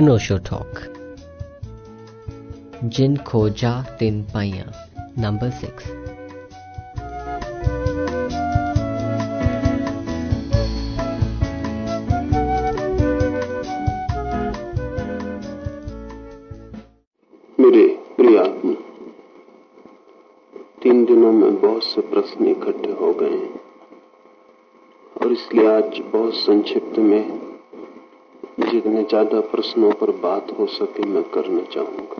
अनोशो talk. जिन खोजा तिन पाइया, number six. मेरे प्रिय आत्मा तीन दिनों में बहुत से प्रश्न इकट्ठे हो गए हैं, और इसलिए आज बहुत संक्षिप्त में ज़्यादा प्रश्नों पर बात हो सके, मैं करना चाहूँगा।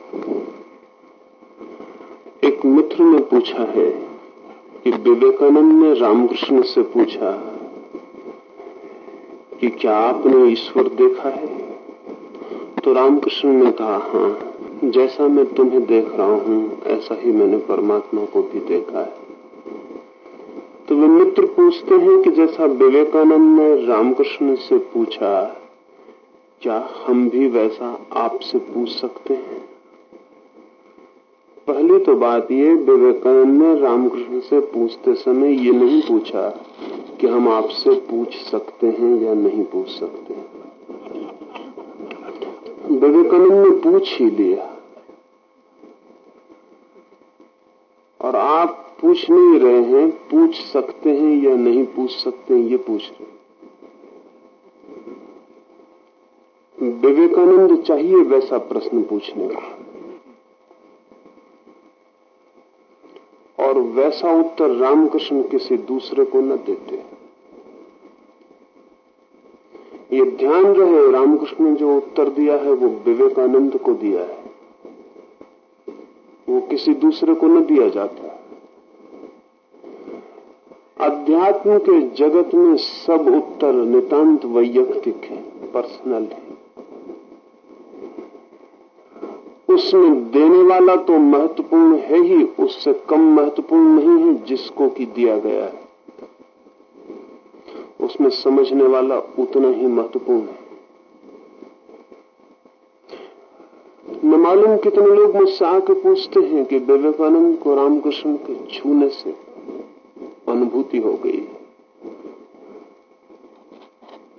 एक मित्र ने पूछा है कि विवेकानंद ने रामकृष्ण से पूछा कि क्या आपने ईश्वर देखा है? तो रामकृष्ण ने कहा हाँ जैसा मैं तुम्हें देख रहा हूँ, ऐसा ही मैंने परमात्मा को भी देखा है। तो वे मित्र पूछते हैं कि जैसा विवेकानंद ने रामकृष्ण से पूछा क्या हम भी वैसा आपसे पूछ सकते हैं? पहली तो बात ये, विवेकानंद ने रामकृष्ण से पूछते समय ये नहीं पूछा कि हम आपसे पूछ सकते हैं या नहीं पूछ सकते विवेकानंद ने पूछ ही लिया। और आप पूछ नहीं रहे हैं, पूछ सकते हैं या नहीं पूछ सकते हैं, ये पूछ रहे विवेकानंद चाहिए वैसा प्रश्न पूछने का। और वैसा उत्तर रामकृष्ण किसी दूसरे को न देते। ये ध्यान रहे, रामकृष्ण ने जो उत्तर दिया है, वो विवेकानंद को दिया है। वो किसी दूसरे को न दिया जाता। अध्यात्म के जगत में सब उत्तर नितांत वैयक्तिक है, पर्सनल है। उसमें देने वाला तो महत्वपूर्ण है ही, उससे कम महत्वपूर्ण नहीं है जिसको कि दिया गया है। उसमें समझने वाला उतना ही महत्वपूर्ण है। न मालूम कितने लोग मुझसे आके पूछते हैं कि विवेकानंद को रामकृष्ण के छूने से अनुभूति हो गई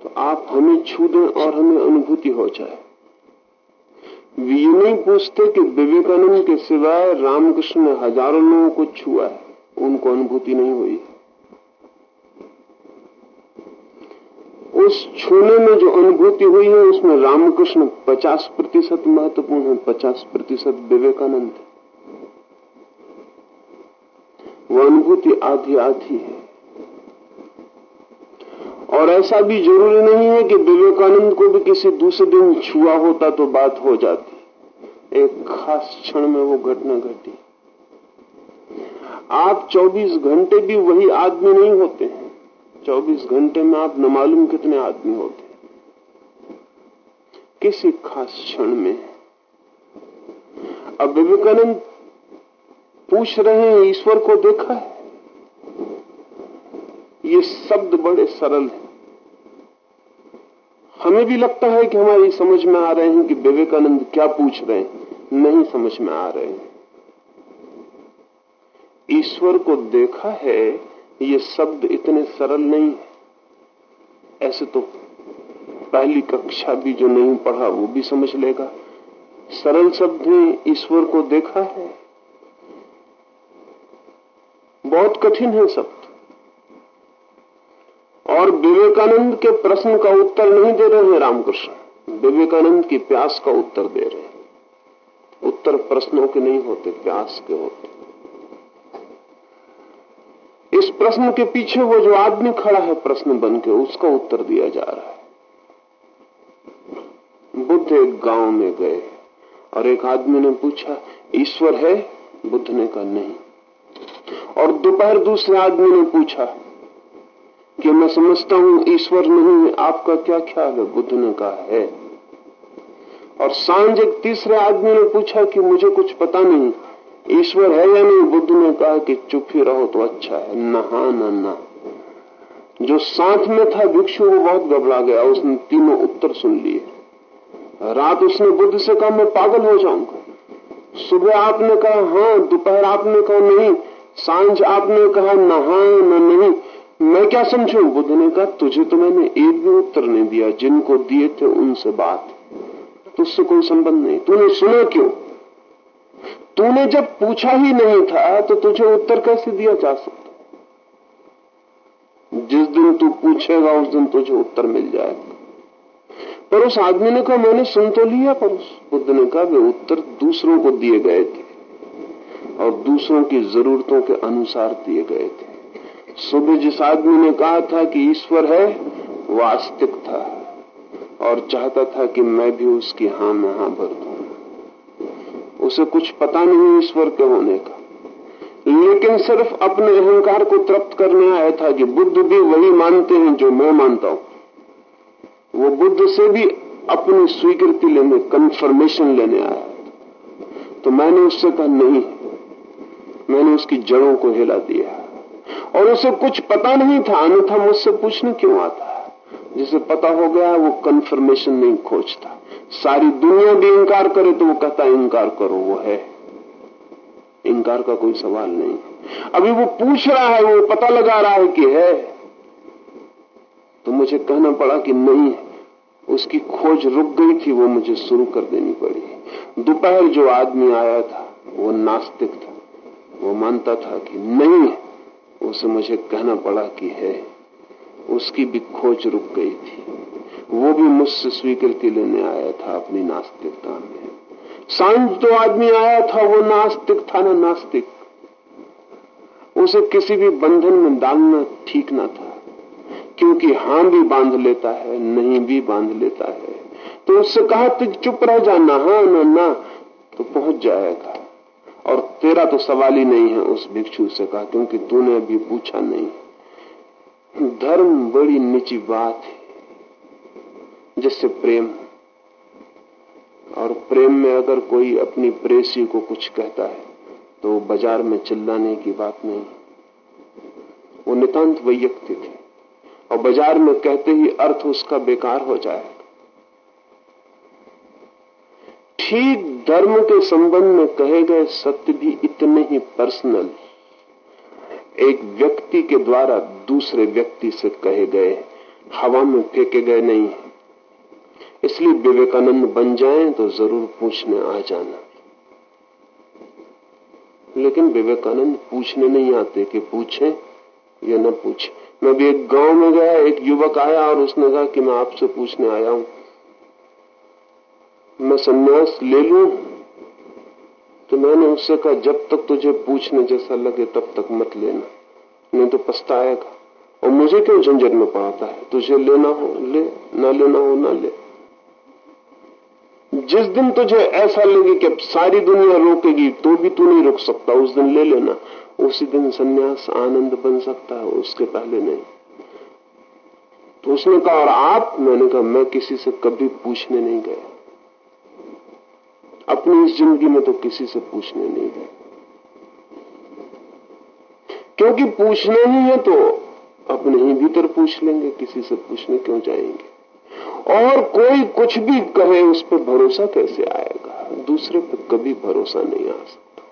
तो आप हमें छू दें और हमें अनुभूति हो जाए। ये नहीं पूछते कि विवेकानंद के सिवाय रामकृष्ण ने हज़ारों लोगों को छुआ है, उनको अनुभूति नहीं हुई उस छूने में जो अनुभूति हुई है, उसमें रामकृष्ण 50 प्रतिशत महत्वपूर्ण है 50 प्रतिशत विवेकानंद वो अनुभूति आधी आधी है। और ऐसा भी ज़रूरी नहीं है कि विवेकानंद को भी किसी दूसरे दिन छुआ होता तो बात हो जाती। एक खास क्षण में वो घटना घटी। आप 24 घंटे भी वही आदमी नहीं होते हैं। 24 घंटे में आप न मालूम कितने आदमी होते किसी खास क्षण में। अब विवेकानंद पूछ रहे हैं, ईश्वर को देखा है? ये शब्द बड़े सरल हैं। हमें भी लगता है कि हमारी समझ में आ रहे हैं कि विवेकानंद क्या पूछ रहे हैं। नहीं समझ में आ रहे हैं। ईश्वर को देखा है, ये शब्द इतने सरल नहीं है। ऐसे तो पहली कक्षा भी जो नहीं पढ़ा, वो भी समझ लेगा। सरल शब्द है, ईश्वर को देखा है। बहुत कठिन है शब्द और विवेकानंद के प्रश्न का उत्तर नहीं दे रहे हैं रामकृष्ण। विवेकानंद की प्यास का उत्तर दे रहे हैं। उत्तर प्रश्नों के नहीं होते, प्यास के होते। इस प्रश्न के पीछे वो जो आदमी खड़ा है प्रश्न बन के उसका उत्तर दिया जा रहा है। बुद्ध एक गाँव में गए और एक आदमी ने पूछा, ईश्वर है? बुद्ध ने कहा, नहीं। और दोपहर दूसरे आदमी ने पूछा कि मैं समझता हूँ ईश्वर नहीं, आपका क्या ख्याल है? बुद्ध ने कहा, है। और साँझ एक तीसरे आदमी ने पूछा कि मुझे कुछ पता नहीं, ईश्वर है या नहीं? बुद्ध ने कहा कि चुप ही रहो तो अच्छा है, नहा न ना जो साथ में था भिक्षु, वो बहुत घबरा गया, उसने तीनों उत्तर सुन लिए। रात उसने बुद्ध से कहा, मैं पागल हो जाऊँगा। सुबह आपने कहा हाँ दोपहर आपने कहा, नहीं। साँझ आपने कहा, नहा, न, नहीं। मैं क्या समझू बुद्ध ने कहा, तुझे तो मैंने एक भी उत्तर नहीं दिया। जिनको दिए थे उनसे बात। तुझसे कोई संबंध नहीं। तूने सुना क्यों? तूने जब पूछा ही नहीं था तो तुझे उत्तर कैसे दिया जा सकता? जिस दिन तू पूछेगा, उस दिन तुझे उत्तर मिल जाएगा। पर उस आदमी ने कहा, मैंने सुन तो लिया। पर उस बुद्ध ने कहा, वे उत्तर दूसरों को दिए गए थे और दूसरों की जरूरतों के अनुसार दिए गए थे। सुबह जिस आदमी ने कहा था कि ईश्वर है, वो आस्तिक था और चाहता था कि मैं भी उसकी हाँ में हाँ भर दू। उसे कुछ पता नहीं ईश्वर के होने का। लेकिन सिर्फ़ अपने अहंकार को तृप्त करने आया था कि बुद्ध भी वही मानते हैं जो मैं मानता हूँ। वो बुद्ध से भी अपनी स्वीकृति लेने कंफर्मेशन लेने आया तो मैंने उससे कहा, नहीं। मैंने उसकी जड़ों को हिला दिया। और उसे कुछ पता नहीं था, अन्यथा मुझसे पूछने क्यों आता जिसे पता हो गया वो कंफर्मेशन नहीं खोजता। सारी दुनिया भी इंकार करे तो वो कहता इंकार करो, वो है। इंकार का कोई सवाल नहीं। अभी वो पूछ रहा है, वो पता लगा रहा है कि है। तो मुझे कहना पड़ा कि नहीं उसकी खोज रुक गई थी, वो मुझे शुरू कर देनी पड़ी। दोपहर जो आदमी आया था, वो नास्तिक था। वो मानता था कि नहीं उसे मुझे कहना पड़ा कि है। उसकी भी खोज रुक गई थी। वो भी मुझसे स्वीकृति लेने आया था अपनी नास्तिकता में। साँझ जो आदमी आया था, वो नास्तिक था ना नास्तिक। उसे किसी भी बंधन में डालना ठीक ना था। क्योंकि हाँ भी बाँध लेता है, नहीं भी बाँध लेता है। तो उससे कहा तु चुप रह जाना हाँ ना ना तो पहुँच जाएगा और तेरा तो सवाल ही नहीं है उस भिक्षु से कहा, क्योंकि तूने अभी पूछा नहीं। धर्म बड़ी निची बात है, जिससे प्रेम और प्रेम में अगर कोई अपनी प्रेसी को कुछ कहता है तो बाज़ार में चिल्लाने की बात नहीं। वो नितांत वैयक्तिक है, और बाज़ार में कहते ही अर्थ उसका बेकार हो जाएगा। ठीक धर्म के संबंध में कहे गए सत्य भी इतने ही पर्सनल एक व्यक्ति के द्वारा दूसरे व्यक्ति से कहे गए हवा में फेंके गए नहीं इसलिए विवेकानंद बन जाएँ तो ज़रूर पूछने आ जाना। लेकिन विवेकानंद पूछने नहीं आते कि पूछे या न पूछे। मैं भी एक गाँव में गया, एक युवक आया और उसने कहा कि मैं आपसे पूछने आया हूँ। मैं संन्यास ले लू? तो मैंने उससे कहा, जब तक तुझे पूछने जैसा लगे, तब तक मत लेना। नहीं तो पछताएगा। और मुझे क्यों झंझट में पड़ता है? तुझे लेना हो, ले। ना लेना हो, ना ले। जिस दिन तुझे ऐसा लगे कि अब सारी दुनिया रोकेगी तो भी तू नहीं रोक सकता। उस दिन ले लेना। उसी दिन सन्यास आनंद बन सकता है, उसके पहले नहीं। तो उसने कहा, और आप? मैंने कहा, मैं किसी से कभी पूछने नहीं गया। अपनी इस ज़िंदगी में तो किसी से पूछने नहीं गया क्योंकि पूछना ही है तो अपने ही भीतर पूछ लेंगे, किसी से पूछने क्यों जाएँगे? और कोई कुछ भी कहे, उस पर भरोसा कैसे आएगा? दूसरे पर कभी भरोसा नहीं आ सकता।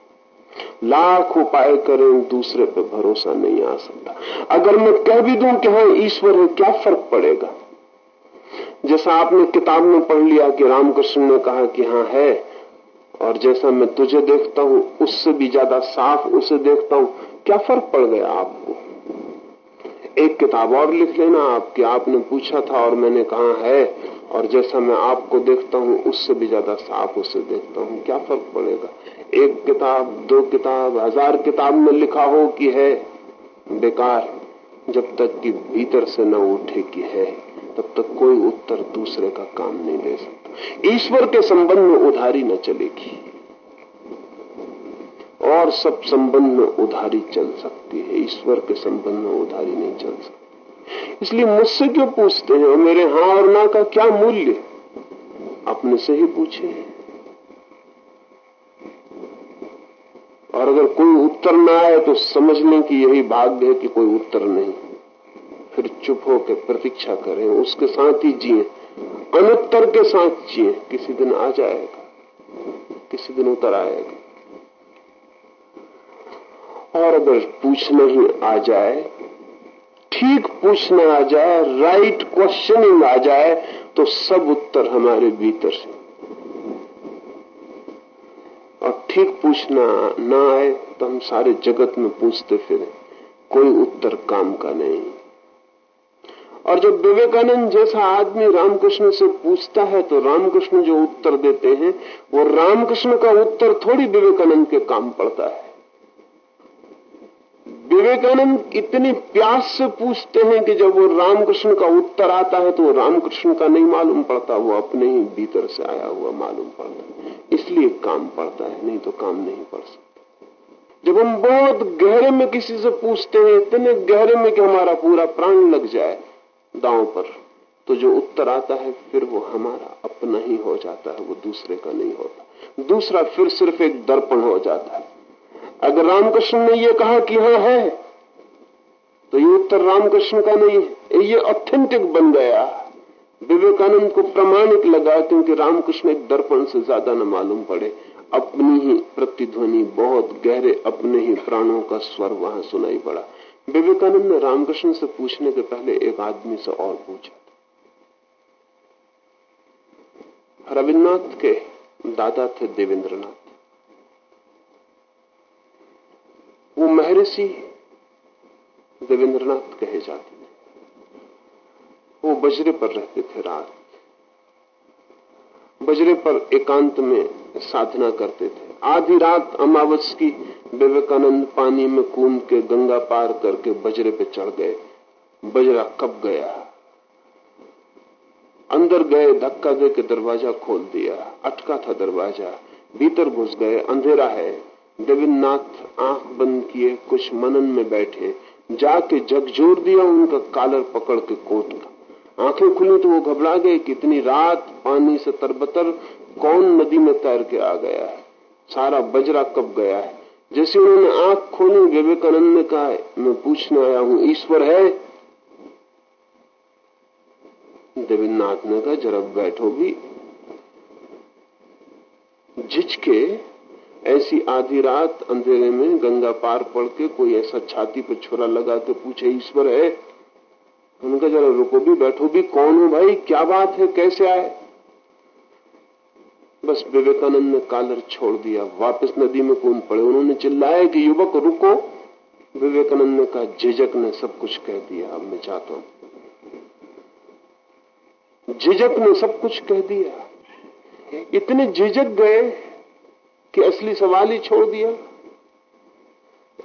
लाख उपाय करें, दूसरे पर भरोसा नहीं आ सकता। अगर मैं कह भी दूँ कि हाँ ईश्वर है, क्या फ़र्क पड़ेगा? जैसा आपने किताब में पढ़ लिया कि रामकृष्ण ने कहा कि हाँ है और जैसा मैं तुझे देखता हूँ, उससे भी ज़्यादा साफ़ उसे देखता हूँ। क्या फ़र्क पड़ गया आपको? एक किताब और लिख लेना, आपकी आपने पूछा था और मैंने कहा है। और जैसा मैं आपको देखता हूँ, उससे भी ज़्यादा साफ़ उसे देखता हूँ। क्या फ़र्क पड़ेगा? एक किताब, दो किताब, हज़ार किताब में लिखा हो कि है? बेकार, जब तक कि भीतर से न उठे कि है। तब तक कोई उत्तर दूसरे का काम नहीं ले सकता। ईश्वर के संबंध में उधारी न चलेगी। और सब संबंध में उधारी चल सकती है। ईश्वर के संबंध में उधारी नहीं चल सकती। इसलिए मुझसे क्यों पूछते हैं? मेरे हाँ और ना का क्या मूल्य? अपने से ही पूछे। और अगर कोई उत्तर ना आए तो समझ लें कि यही भाग्य है कि कोई उत्तर नहीं। फिर चुप होकर प्रतीक्षा करें, उसके साथ ही जिए। अनुत्तर के साथ जिए। किसी दिन आ जाएगा। किसी दिन उतर आएगा। और अगर पूछना ही आ जाए, ठीक पूछना आ जाए राइट क्वेश्चनिंग आ जाए तो सब उत्तर हमारे भीतर से। और ठीक पूछना ना आए तो हम सारे जगत में पूछते फिरे, कोई उत्तर काम का नहीं। और जब विवेकानंद जैसा आदमी रामकृष्ण से पूछता है तो रामकृष्ण जो उत्तर देते हैं, वो रामकृष्ण का उत्तर थोड़ी विवेकानंद के काम पड़ता है। विवेकानंद इतनी प्यास से पूछते हैं कि जब वो रामकृष्ण का उत्तर आता है तो वो रामकृष्ण का नहीं मालूम पड़ता, वो अपने ही भीतर से आया हुआ मालूम पड़ता है। इसलिए काम पड़ता है, नहीं तो काम नहीं पड़ सकता। जब हम बहुत गहरे में किसी से पूछते हैं, इतने गहरे में कि हमारा पूरा प्राण लग जाए दांव पर। तो जो उत्तर आता है, फिर वो हमारा अपना ही हो जाता है, वो दूसरे का नहीं होता। दूसरा फिर सिर्फ़ एक दर्पण हो जाता है। अगर रामकृष्ण ने ये कहा कि हाँ है तो ये उत्तर रामकृष्ण का नहीं है। ये ऑथेंटिक बन गया। विवेकानंद को प्रमाणिक लगा, क्योंकि रामकृष्ण एक दर्पण से ज़्यादा न मालूम पड़े। अपनी ही प्रतिध्वनि, बहुत गहरे अपने ही प्राणों का स्वर वहाँ सुनाई पड़ा। विवेकानंद ने रामकृष्ण से पूछने के पहले एक आदमी से और पूछा रविन्द्रनाथ के दादा थे देवेंद्रनाथ। वो महर्षि देवेंद्रनाथ कहे जाते थे। वो बजरे पर रहते थे रात। बजरे पर एकांत में साधना करते थे। आधी रात अमावस की विवेकानंद पानी में कूद के गंगा पार करके बजरे पे चढ़ गए। बजरा कब गया? अंदर गए, धक्का दे के दरवाज़ा खोल दिया। अटका था दरवाज़ा। भीतर घुस गए, अंधेरा है। देविन्द्रनाथ आँख बंद किए, कुछ मनन में बैठे। जाके झकझोर दिया, उनका कालर पकड़ के कोट का। आँखें खुली तो वो घबरा गए कितनी रात पानी से तरबतर कौन नदी में तैर के आ गया है? सारा बजरा कब गया है? जैसे उन्होंने आँख खोली, विवेकानंद ने कहा, मैं पूछने आया हूँ, ईश्वर है? देवेन्द्रनाथ ने कहा, जरा बैठो भी। झिझके, ऐसी आधी रात अंधेरे में गंगा पार पड़ के कोई ऐसा छाती पर छोरा लगा के पूछे, ईश्वर है? उनका जरा रुको भी, बैठो भी। कौन हो भाई? क्या बात है? कैसे आए? बस विवेकानंद ने कालर छोड़ दिया। वापस नदी में कूद पड़े। उन्होंने चिल्लाया कि युवक, रुको। विवेकानंद ने कहा, झिझक ने सब कुछ कह दिया। अब मैं चाहता हूँ। झिझक ने सब कुछ कह दिया। इतने झिझक गए कि असली सवाल ही छोड़ दिया।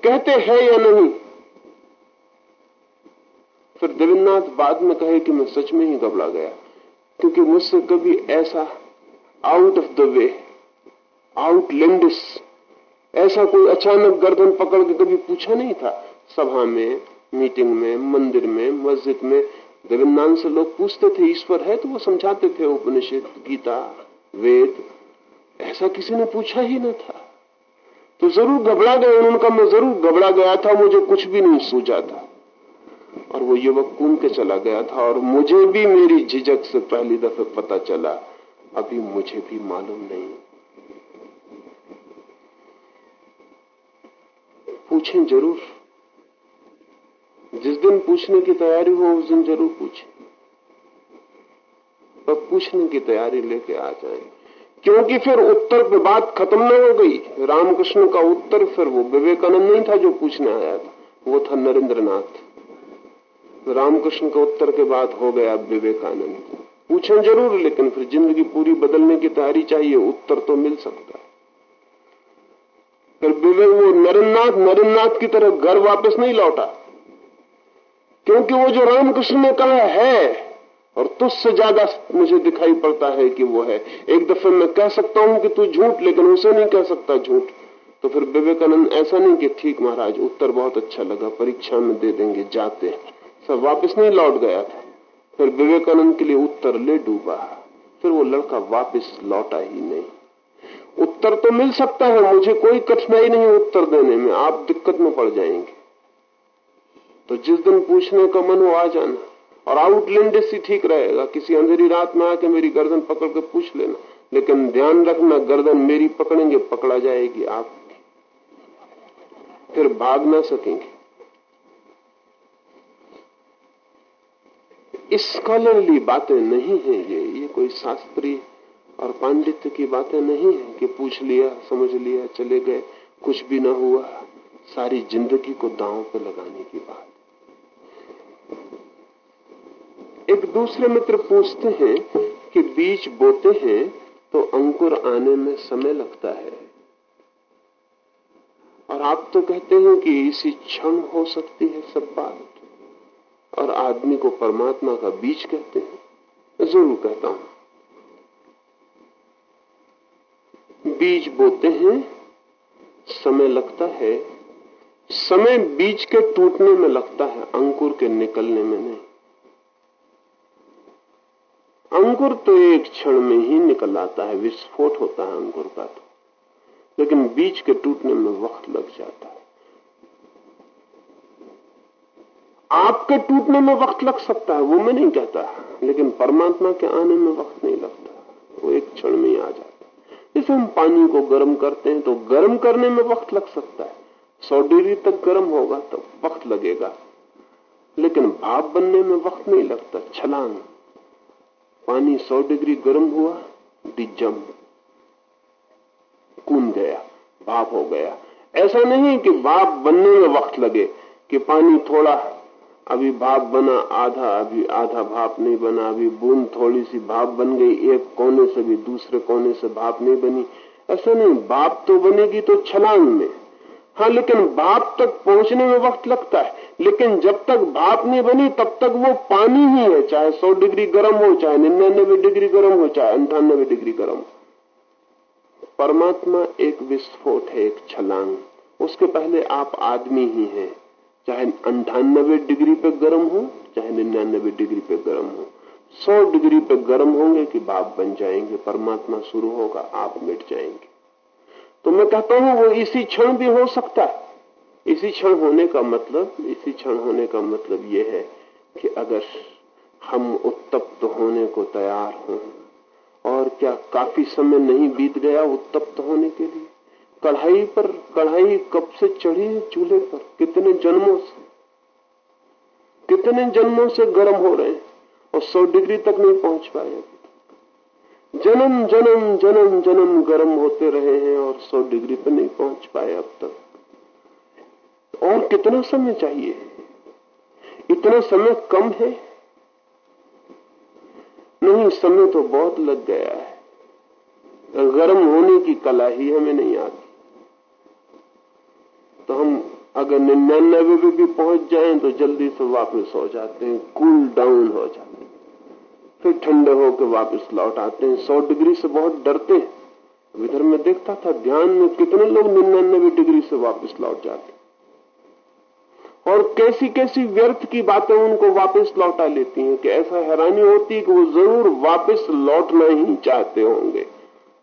कहते हैं या नहीं? फिर देवेन्द्रनाथ बाद में कहे कि मैं सच में ही घबरा गया, क्योंकि मुझसे कभी ऐसा out of the way outlandish ऐसा कोई अचानक गर्दन पकड़ के कभी पूछा नहीं था? सभा में मीटिंग में, मंदिर में, मस्जिद में देवेन्द्रनाथ से लोग पूछते थे, ईश्वर है तो वो समझाते थे उपनिषद, गीता, वेद। ऐसा किसी ने पूछा ही न था। तो ज़रूर घबरा गए, उन्होंने कहा, मैं ज़रूर घबरा गया था, मुझे कुछ भी नहीं सूझा था। और वो युवक कूद के चला गया था, और मुझे भी मेरी झिझक से पहली दफे पता चला अभी मुझे भी मालूम नहीं। पूछें ज़रूर। जिस दिन पूछने की तैयारी हो, उस दिन ज़रूर पूछें। पर पूछने की तैयारी लेके आ जाए। क्योंकि फिर उत्तर पे बात खत्म न हो गई। रामकृष्ण का उत्तर फिर वो विवेकानंद नहीं था जो पूछने आया था। वो था नरेंद्रनाथ। रामकृष्ण के उत्तर के बाद हो गया विवेकानंद। पूछें ज़रूर, लेकिन फिर ज़िंदगी पूरी बदलने की तैयारी चाहिए, उत्तर तो मिल सकता है। फिर विवेक वो नरेंद्रनाथ नरेंद्रनाथ की तरह घर वापस नहीं लौटा। क्योंकि वो जो रामकृष्ण ने कहा है, और तुझसे ज़्यादा मुझे दिखाई पड़ता है कि वो है। एक दफे मैं कह सकता हूँ कि तू झूठ, लेकिन उसे नहीं कह सकता झूठ। तो फिर विवेकानंद ऐसा नहीं कि ठीक महाराज, उत्तर बहुत अच्छा लगा, परीक्षा में दे देंगे, जाते सब वापस नहीं लौट गया। था फिर विवेकानंद के लिए उत्तर ले डूबा। फिर वो लड़का वापस लौटा ही नहीं। उत्तर तो मिल सकता है, मुझे कोई कठिनाई नहीं उत्तर देने में, आप दिक्कत में पड़ जाएँगे। तो जिस दिन पूछने का मन हो, आ जाना। और आउटलैंड से ठीक रहेगा, किसी अंधेरी रात में आके मेरी गर्दन पकड़ के पूछ लेना। लेकिन ध्यान रखना, गर्दन मेरी पकड़ेंगे, पकड़ा जाएगी आप फिर भाग ना सकेंगे। स्कॉलरली बातें नहीं है ये। ये कोई शास्त्रीय और पांडित्य की बातें नहीं है कि पूछ लिया, समझ लिया, चले गए, कुछ भी ना हुआ, सारी ज़िंदगी को दांव पे लगाने की बात। एक दूसरे मित्र पूछते हैं कि बीज बोते हैं तो अंकुर आने में समय लगता है। और आप तो कहते हैं कि इसी क्षण हो सकती है सब बात। और आदमी को परमात्मा का बीज कहते हैं। ज़रूर कहता हूँ। बीज बोते हैं, समय लगता है। समय बीज के टूटने में लगता है, अंकुर के निकलने में नहीं। अंकुर तो एक क्षण में ही निकल आता है, विस्फोट होता है अंकुर का तो। लेकिन बीज के टूटने में वक्त लग जाता है। आपके टूटने में वक्त लग सकता है, वो मैं नहीं कहता। लेकिन परमात्मा के आने में वक्त नहीं लगता। वो एक क्षण में ही आ जाता जैसे हम पानी को गर्म करते हैं तो गर्म करने में वक्त लग सकता है। सौ डिग्री तक गर्म होगा तो वक्त लगेगा। लेकिन भाप बनने में वक्त नहीं लगता, छलांग। पानी सौ डिग्री गर्म हुआ डिजम कून गया, भाप हो गया। ऐसा नहीं कि भाप बनने में वक्त लगे, कि पानी थोड़ा अभी भाप बना, आधा, अभी आधा भाप नहीं बना, अभी बूंद थोड़ी सी भाप बन गई, एक कोने से भी दूसरे कोने से भाप नहीं बनी। ऐसा नहीं भाप तो बनेगी तो छलांग में। हाँ लेकिन भाप तक पहुँचने में वक्त लगता है। लेकिन जब तक भाप नहीं बनी, तब तक वो पानी ही है, चाहे सौ डिग्री गर्म हो, चाहे निन्यानबे डिग्री गर्म हो, चाहे अंठानबे डिग्री गर्म हो। परमात्मा एक विस्फोट है, एक छलांग। उसके पहले आप आदमी ही हैं। चाहे अंठानबे डिग्री पे गर्म हो, चाहे निन्यानबे डिग्री पे गर्म हो। सौ डिग्री पे गर्म होंगे कि बाप बन जाएँगे, परमात्मा शुरू होगा, आप मिट जाएँगे। तो मैं कहता हूँ, वो इसी क्षण भी हो सकता है। इसी क्षण होने का मतलब इसी क्षण होने का मतलब ये है कि अगर हम उत्तप्त होने को तैयार हों, और क्या काफ़ी समय नहीं बीत गया उत्तप्त होने के लिए? कढ़ाई पर, कढ़ाई कब से चढ़ी है चूल्हे पर? कितने जन्मों से? कितने जन्मों से गर्म हो रहे और सौ डिग्री तक नहीं पहुँच पाए जन्म जन्म जन्म जन्म गर्म होते रहे हैं और सौ डिग्री पर नहीं पहुँच पाए अब तक। और कितना समय चाहिए? इतना समय कम है? नहीं, समय तो बहुत लग गया है। गर्म होने की कला ही हमें नहीं आती। तो हम अगर निन्यानबे पे भी पहुँच जाएँ तो जल्दी से वापस हो जाते हैं कूल डाउन हो जाते हैं। फिर ठंडे होकर वापस लौट आते हैं। सौ डिग्री से बहुत डरते हैं। इधर मैं देखता था, ध्यान में कितने लोग निन्यानबे डिग्री से वापस लौट जाते और कैसी कैसी व्यर्थ की बातें उनको वापस लौटा लेती हैं कि ऐसा हैरानी होती है कि वो ज़रूर वापस लौटना ही चाहते होंगे।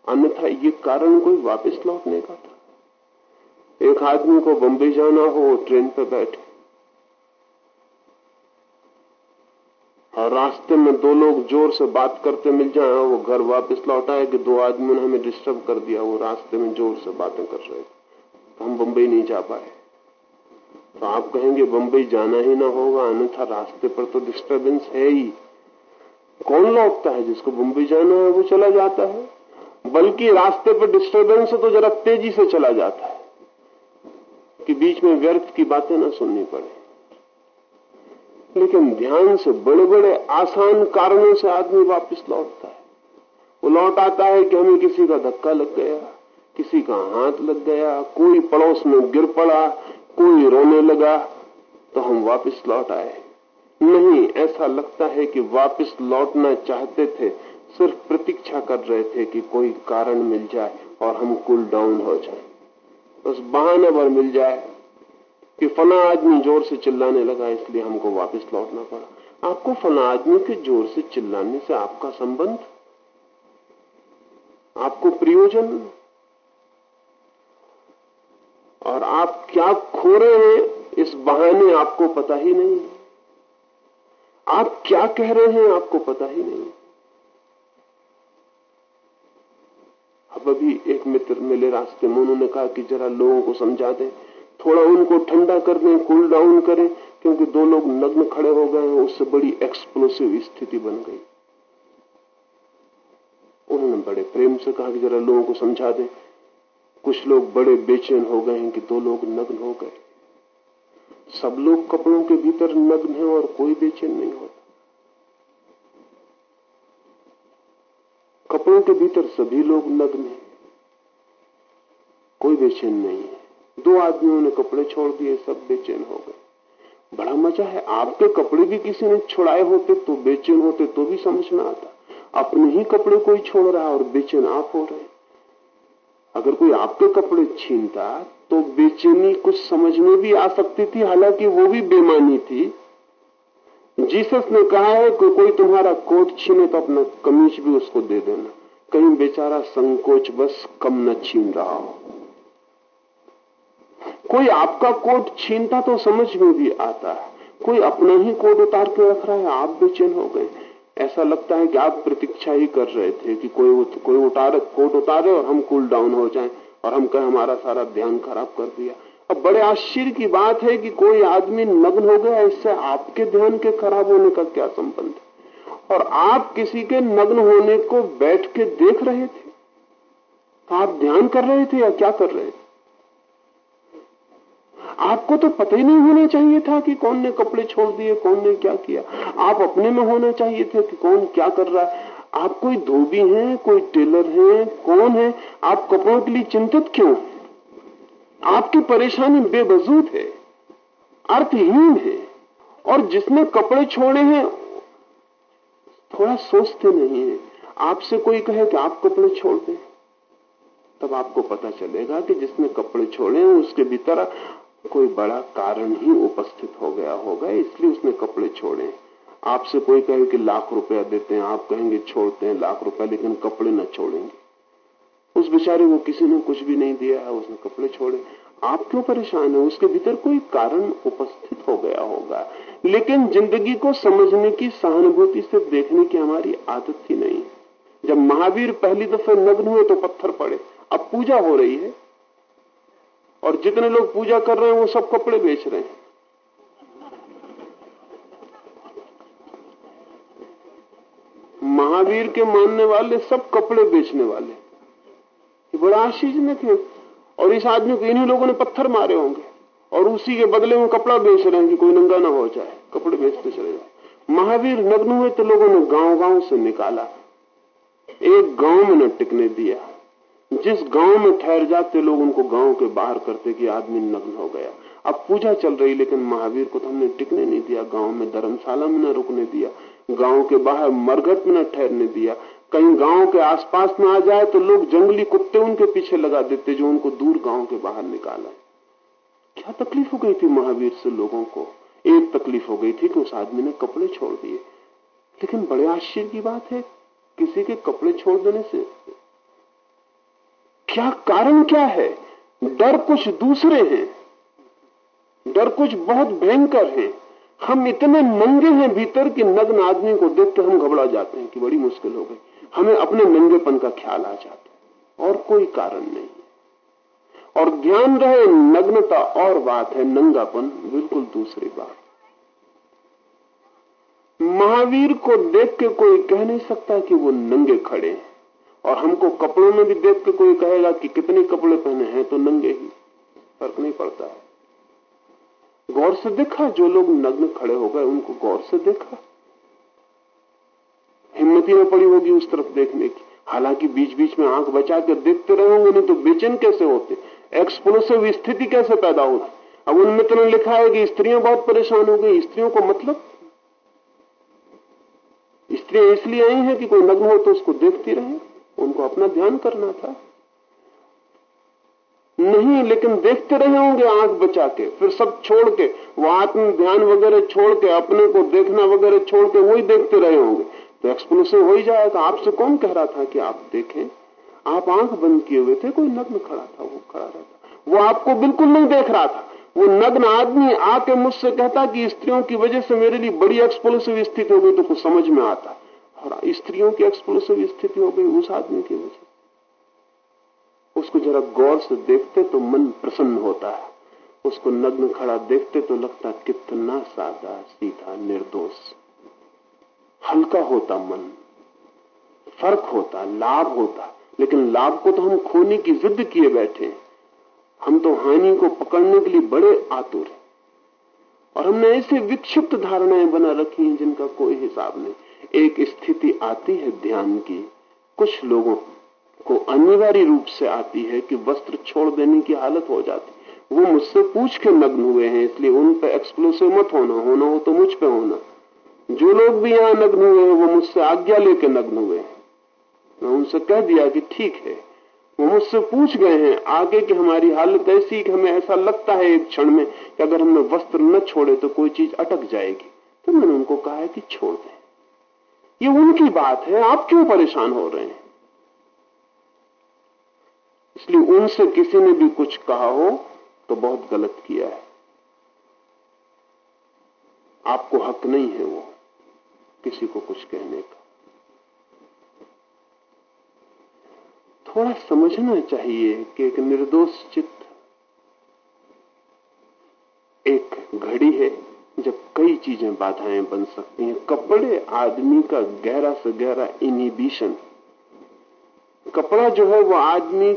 अन्यथा ये कारण कोई वापस लौटने का था। एक आदमी को बंबई जाना हो, वो ट्रेन पर बैठे। और रास्ते में दो लोग ज़ोर से बात करते मिल जाए, वो घर वापस लौट आए कि दो आदमियों ने हमें डिस्टर्ब कर दिया, वो रास्ते में ज़ोर से बातें कर रहे तो हम बंबई नहीं जा पाए। तो आप कहेंगे, बंबई जाना ही ना होगा, अन्यथा रास्ते पर तो डिस्टर्बेंस है ही। कौन लौटता है जिसको बंबई जाना है, वो चला जाता है। बल्कि रास्ते पर डिस्टर्बेंस तो जरा तेज़ी से चला जाता है। कि बीच में व्यर्थ की बातें ना सुननी पड़े। लेकिन ध्यान से बड़े बड़े आसान कारणों से आदमी वापस लौटता है। वो लौट आता है कि हमें किसी का धक्का लग गया, किसी का हाथ लग गया, कोई पड़ोस में गिर पड़ा, कोई रोने लगा तो हम वापस लौट आए। नहीं, ऐसा लगता है कि वापस लौटना चाहते थे, सिर्फ़ प्रतीक्षा कर रहे थे कि कोई कारण मिल जाए और हम कूल डाउन हो जाए। बस बहाने भर मिल जाए कि फला आदमी ज़ोर से चिल्लाने लगा, इसलिए हमको वापस लौटना पड़ा। आपको फला आदमी के ज़ोर से चिल्लाने से आपका संबंध, आपको प्रयोजन, और आप क्या खो रहे हैं, इस बहाने आपको पता ही नहीं। आप क्या कह रहे हैं, आपको पता ही नहीं। अभी एक मित्र मिले रास्ते में, उन्होंने कहा कि जरा लोगों को समझा दें। थोड़ा उनको ठंडा कर दें कूल डाउन करें, क्योंकि दो लोग नग्न खड़े हो गए हैं, उससे बड़ी एक्सप्लोसिव स्थिति बन गई। उन्होंने बड़े प्रेम से कहा कि जरा लोगों को समझा दें। कुछ लोग बड़े बेचैन हो गए हैं कि दो लोग नग्न हो गए। सब लोग कपड़ों के भीतर नग्न हैं और कोई बेचैन नहीं होता। कपड़ों के भीतर सभी लोग नग्न हैं। कोई बेचैन नहीं है। दो आदमियों ने कपड़े छोड़ दिए, सब बेचैन हो गए। बड़ा मज़ा है, आपके कपड़े भी किसी ने छुड़ाए होते तो बेचैन होते तो भी समझ में आता। अपने ही कपड़े कोई छोड़ रहा और बेचैन आप हो रहे अगर कोई आपके कपड़े छीनता तो बेचैनी कुछ समझ में भी आ सकती थी, हालाँकि वो भी बेमानी थी। जीसस ने कहा है कि कोई तुम्हारा कोट छीने तो अपना कमीज भी उसको दे देना। कहीं बेचारा संकोच बस कम न छीन रहा हो। कोई आपका कोट छीनता तो समझ में भी आता है। कोई अपना ही कोट उतार के रख रहा है, आप बेचैन हो गए। ऐसा लगता है कि आप प्रतीक्षा ही कर रहे थे कि कोई कोई उतारे कोट उतारे और हम कूल डाउन हो जाएँ और हम कहें, हमारा सारा ध्यान खराब कर दिया। अब बड़े आश्चर्य की बात है कि कोई आदमी नग्न हो गया, इससे आपके ध्यान के खराब होने का क्या संबंध है? और आप किसी के नग्न होने को बैठ के देख रहे थे? तो आप ध्यान कर रहे थे या क्या कर रहे थे? आपको तो पता ही नहीं होना चाहिए था कि कौन ने कपड़े छोड़ दिए, कौन ने क्या किया। आप अपने में होना चाहिए थे कि कौन क्या कर रहा है। आप कोई धोबी हैं, कोई टेलर हैं, कौन है? आप कपड़ों के लिए चिंतित क्यों? आपकी परेशानी बेबजूद है, अर्थहीन है, और जिसने कपड़े छोड़े हैं, थोड़ा सोचते नहीं है। आपसे कोई कहे कि आप कपड़े छोड़ दें तब आपको पता चलेगा कि जिसने कपड़े छोड़े हैं, उसके भीतर कोई बड़ा कारण ही उपस्थित हो गया होगा, इसलिए उसने कपड़े छोड़े आपसे कोई कहे कि लाख रुपया देते हैं, आप कहेंगे छोड़ते हैं लाख रुपया, लेकिन कपड़े न छोड़ेंगे। उस बेचारे को किसी ने कुछ भी नहीं दिया है उसने कपड़े छोड़े। आप क्यों परेशान है? उसके भीतर कोई कारण उपस्थित हो गया होगा। लेकिन ज़िंदगी को समझने की सहानुभूति से देखने की हमारी आदत ही नहीं। जब महावीर पहली दफे नग्न हुए तो पत्थर पड़े। अब पूजा हो रही है। और जितने लोग पूजा कर रहे हैं, वो सब कपड़े बेच रहे हैं। महावीर के मानने वाले सब कपड़े बेचने वाले। ये बड़ा आश्चर्यजनक है और इस आदमी को इन्हीं लोगों ने पत्थर मारे होंगे। और उसी के बदले में कपड़ा बेच रहे हैं कि कोई नंगा ना हो जाए, कपड़े बेचते चले जाए। महावीर नग्न हुए तो लोगों ने गाँव गाँव से निकाला। एक गाँव में न टिकने दिया। जिस गाँव में ठहर जाते लोग उनको गाँव के बाहर करते कि आदमी नग्न हो गया। अब पूजा चल रही, लेकिन महावीर को तो हमने टिकने नहीं दिया। गाँव में धर्मशाला में न रुकने दिया। गाँव के बाहर मरघट में न ठहरने दिया। कहीं गाँव के आसपास में आ जाए तो लोग जंगली कुत्ते उनके पीछे लगा देते जो उनको दूर गाँव के बाहर निकाला। क्या तकलीफ़ हो गई थी महावीर से लोगों को? एक तकलीफ़ हो गई थी कि उस आदमी ने कपड़े छोड़ दिए। लेकिन बड़े आश्चर्य की बात है, किसी के कपड़े छोड़ देने से। क्या कारण क्या है? डर कुछ दूसरे हैं। डर कुछ बहुत भयंकर है। हम इतने नंगे हैं भीतर कि नग्न आदमी को देख के हम घबरा जाते हैं कि बड़ी मुश्किल हो गई। हमें अपने नंगेपन का ख्याल आ जाता है, और कोई कारण नहीं। और ध्यान रहे, नग्नता और बात है, नंगापन बिल्कुल दूसरी बात। महावीर को देख के कोई कह नहीं सकता कि वो नंगे खड़े हैं, और हमको कपड़ों में भी देख के कोई कहेगा कि कितने कपड़े पहने हैं तो नंगे ही, फ़र्क नहीं पड़ता। है गौर से देखा, जो लोग नग्न खड़े हो गए, उनको गौर से देखा। हिम्मत ही न पड़ी होगी उस तरफ़ देखने की। हालाँकि बीच बीच में आँख बचा कर देखते रहे होंगे नहीं तो बेचैन कैसे होते? एक्सप्लोसिव स्थिति कैसे पैदा होती? अब उन उनमें तो लिखा है कि स्त्रियाँ बहुत परेशान हो गई। स्त्रियों को मतलब? स्त्रियाँ इसलिए आई हैं कि कोई नग्न हो तो उसको देखती रहे। उनको अपना ध्यान करना था। नहीं, लेकिन देखते रहे होंगे आँख बचा के। फिर सब छोड़ के, वो आत्म ध्यान वगैरह छोड़ के, अपने को देखना वगैरह छोड़ के, वही देखते रहे होंगे। तो एक्सप्लोसिव हो ही जाएगा। आपसे कौन कह रहा था कि आप देखें? आप आँख बंद किए हुए थे, कोई नग्न खड़ा था, वो खड़ा रहता वो आपको बिल्कुल नहीं देख रहा था। वो नग्न आदमी आके मुझसे कहता कि स्त्रियों की वजह से मेरे लिए बड़ी एक्सप्लोसिव स्थिति हो गई तो कुछ समझ में आता। और स्त्रियों की एक्सप्लोसिव स्थिति हो गई उस आदमी की वजह उसको जरा गौर से देखते तो मन प्रसन्न होता है। उसको नग्न खड़ा देखते तो लगता कितना सादा, सीधा, निर्दोष। हल्का होता मन, फ़र्क होता, लाभ होता। लेकिन लाभ को तो हम खोने की जिद किए बैठे हम तो हानि को पकड़ने के लिए बड़े आतुर हैं। और हमने ऐसे विक्षिप्त धारणाएँ बना रखी हैं जिनका कोई हिसाब नहीं। एक स्थिति आती है ध्यान की। कुछ लोगों को अनिवार्य रूप से आती है कि वस्त्र छोड़ देने की हालत हो जाती। वो मुझसे पूछ के मग्न हुए हैं, इसलिए उन पर एक्सप्लोसिव मत होना। होना हो तो मुझ पे होना। जो लोग भी यहाँ नग्न हुए हैं, वो मुझसे आज्ञा लेके नग्न हुए हैं। मैं उनसे कह दिया कि ठीक है, वो मुझसे पूछ गए हैं आगे की हमारी हालत ऐसी कि हमें ऐसा लगता है एक क्षण में कि अगर हमने वस्त्र न छोड़े तो कोई चीज़ अटक जाएगी। तो मैंने उनको कहा है कि छोड़ दें। ये उनकी बात है, आप क्यों परेशान हो रहे हैं? इसलिए उनसे किसी ने भी कुछ कहा हो तो बहुत गलत किया है। आपको हक नहीं है वो। किसी को कुछ कहने का। थोड़ा समझना चाहिए कि एक निर्दोष चित्त एक घड़ी है, जब कई चीज़ें बाधाएँ बन सकती हैं। कपड़े आदमी का गहरा से गहरा इनिबिशन कपड़ा जो है, वो आदमी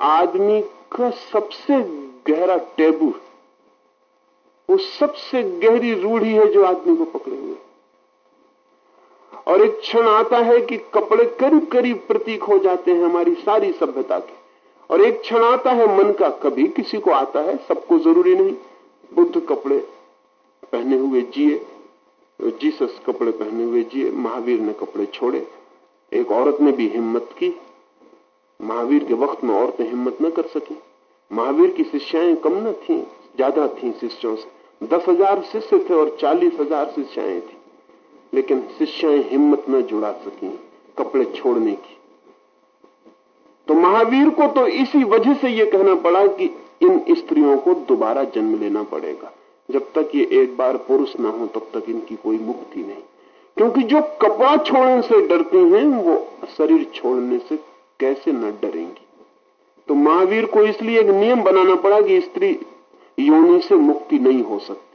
आदमी का सबसे गहरा टेबू वो सबसे गहरी रूढ़ी है जो आदमी को पकड़े हुए और एक क्षण आता है कि कपड़े करीब करीब प्रतीक हो जाते हैं हमारी सारी सभ्यता के। और एक क्षण आता है मन का, कभी किसी को आता है, सबको ज़रूरी नहीं। बुद्ध कपड़े पहने हुए जिए, जीसस कपड़े पहने हुए जिए, महावीर ने कपड़े छोड़े। एक औरत ने भी हिम्मत की। महावीर के वक्त में औरतें हिम्मत न कर सकी। महावीर की शिष्याएँ कम न थी, ज़्यादा थी शिष्यों से। दस हज़ार शिष्य थे और चालीस हज़ार शिष्याएँ थी। लेकिन शिष्याएँ हिम्मत न जुड़ा सकी, कपड़े छोड़ने की। तो महावीर को तो इसी वजह से यह कहना पड़ा कि इन स्त्रियों को दोबारा जन्म लेना पड़ेगा। जब तक ये एक बार पुरुष ना हो, तब तक इनकी कोई मुक्ति नहीं। क्योंकि जो कपड़ा छोड़ने से डरती हैं, वो शरीर छोड़ने से कैसे न डरेंगी। तो महावीर को इसलिए एक नियम बनाना पड़ा कि स्त्री योनि से मुक्ति नहीं हो सकती।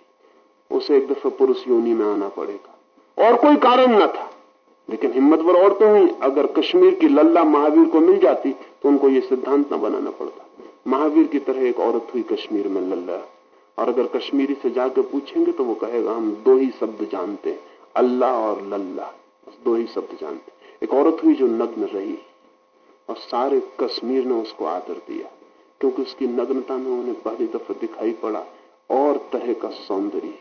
उसे एक दफ़ा पुरुष योनि में आना पड़ेगा। और कोई कारण न था। लेकिन हिम्मतवर औरतें हुई अगर कश्मीर की लल्ला महावीर को मिल जाती तो उनको ये सिद्धांत न बनाना पड़ता। महावीर की तरह एक औरत हुई कश्मीर में लल्ला। और अगर कश्मीरी से जाकर पूछेंगे तो वो कहेगा, हम दो ही शब्द जानते हैं, अल्लाह और लल्ला। दो ही शब्द जानते एक औरत हुई जो नग्न रही, और सारे कश्मीर ने उसको आदर दिया, क्योंकि उसकी नग्नता में उन्हें पहली दफ़ा दिखाई पड़ा, और तरह का सौंदर्य,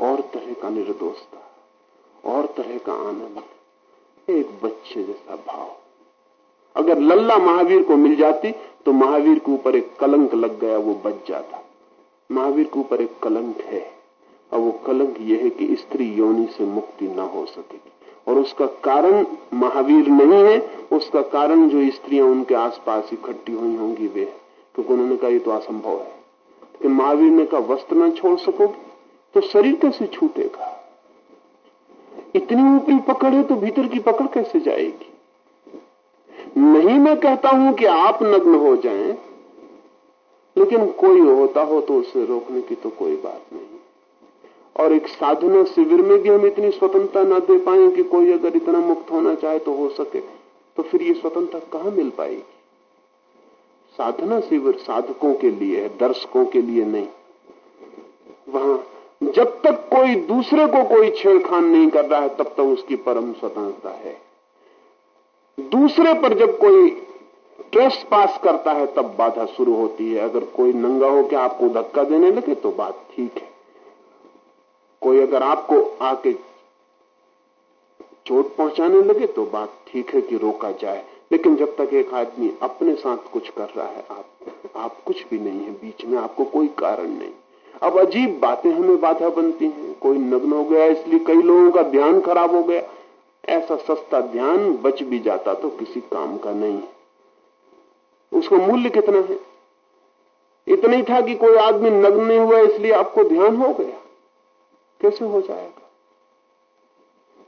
और तरह का निर्दोषता। और तरह का आनंद, एक बच्चे जैसा भाव। अगर लल्ला महावीर को मिल जाती तो महावीर के ऊपर एक कलंक लग गया, वो बच जाता। महावीर के ऊपर एक कलंक है, और वो कलंक यह है कि स्त्री योनि से मुक्ति ना हो सकेगी। और उसका कारण महावीर नहीं है, उसका कारण जो स्त्रियाँ उनके आसपास इकट्ठी हुई होंगी, वे क्योंकि उन्होंने कहा, ये तो असंभव है। महावीर ने कहा, वस्त्र न छोड़ सकोगे तो शरीर कैसे छूटेगा? इतनी ऊपरी पकड़ है तो भीतर की पकड़ कैसे जाएगी? नहीं मैं कहता हूँ कि आप नग्न हो जाएँ, लेकिन कोई होता हो तो उसे रोकने की तो कोई बात नहीं। और एक साधना शिविर में भी हम इतनी स्वतंत्रता ना दे पाए कि कोई अगर इतना मुक्त होना चाहे तो हो सके तो फिर ये स्वतंत्रता कहाँ मिल पाएगी? साधना शिविर साधकों के लिए है दर्शकों के लिए नहीं। वहाँ जब तक कोई दूसरे को कोई छेड़खान नहीं कर रहा है, तब तक उसकी परम स्वतंत्रता है। दूसरे पर जब कोई ट्रस्ट पास करता है, तब बाधा शुरू होती है। अगर कोई नंगा हो के आपको धक्का देने लगे तो बात ठीक है। कोई अगर आपको आके चोट पहुँचाने लगे तो बात ठीक है कि रोका जाए। लेकिन जब तक एक आदमी अपने साथ कुछ कर रहा है, आप आप कुछ भी नहीं है। बीच में आपको कोई कारण नहीं। अब अजीब बातें हमें बाधा बनती हैं। कोई नग्न हो गया, इसलिए कई लोगों का ध्यान खराब हो गया। ऐसा सस्ता ध्यान बच भी जाता तो किसी काम का नहीं। उसका मूल्य कितना है? इतना ही था कि कोई आदमी नग्न नहीं हुआ, इसलिए आपको ध्यान हो गया। कैसे हो जाएगा?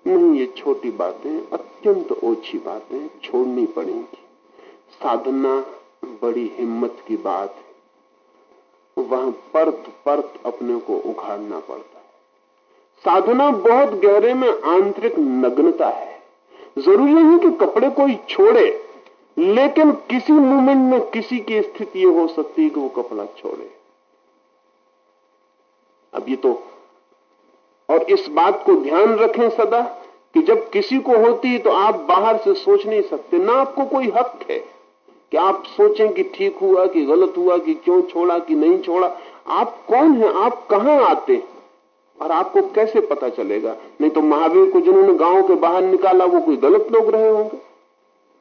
नहीं, ये छोटी बातें अत्यंत ओछी बातें छोड़नी पड़ेंगी। साधना बड़ी हिम्मत की बात है। वहाँ परत परत अपने को उखाड़ना पड़ता है। साधना बहुत गहरे में आंतरिक नग्नता है। ज़रूरी नहीं कि कपड़े कोई छोड़े, लेकिन किसी मोमेंट में किसी की स्थिति ये हो सकती है कि वो कपड़ा छोड़े। अब ये तो और इस बात को ध्यान रखें सदा कि जब किसी को होती है तो आप बाहर से सोच नहीं सकते, ना आपको कोई हक है। कि आप सोचें कि ठीक हुआ कि गलत हुआ कि क्यों छोड़ा कि नहीं छोड़ा। आप कौन है? आप कहाँ आते और आपको कैसे पता चलेगा? नहीं तो महावीर को जिन्होंने गाँव के बाहर निकाला, वो कोई गलत लोग रहे होंगे।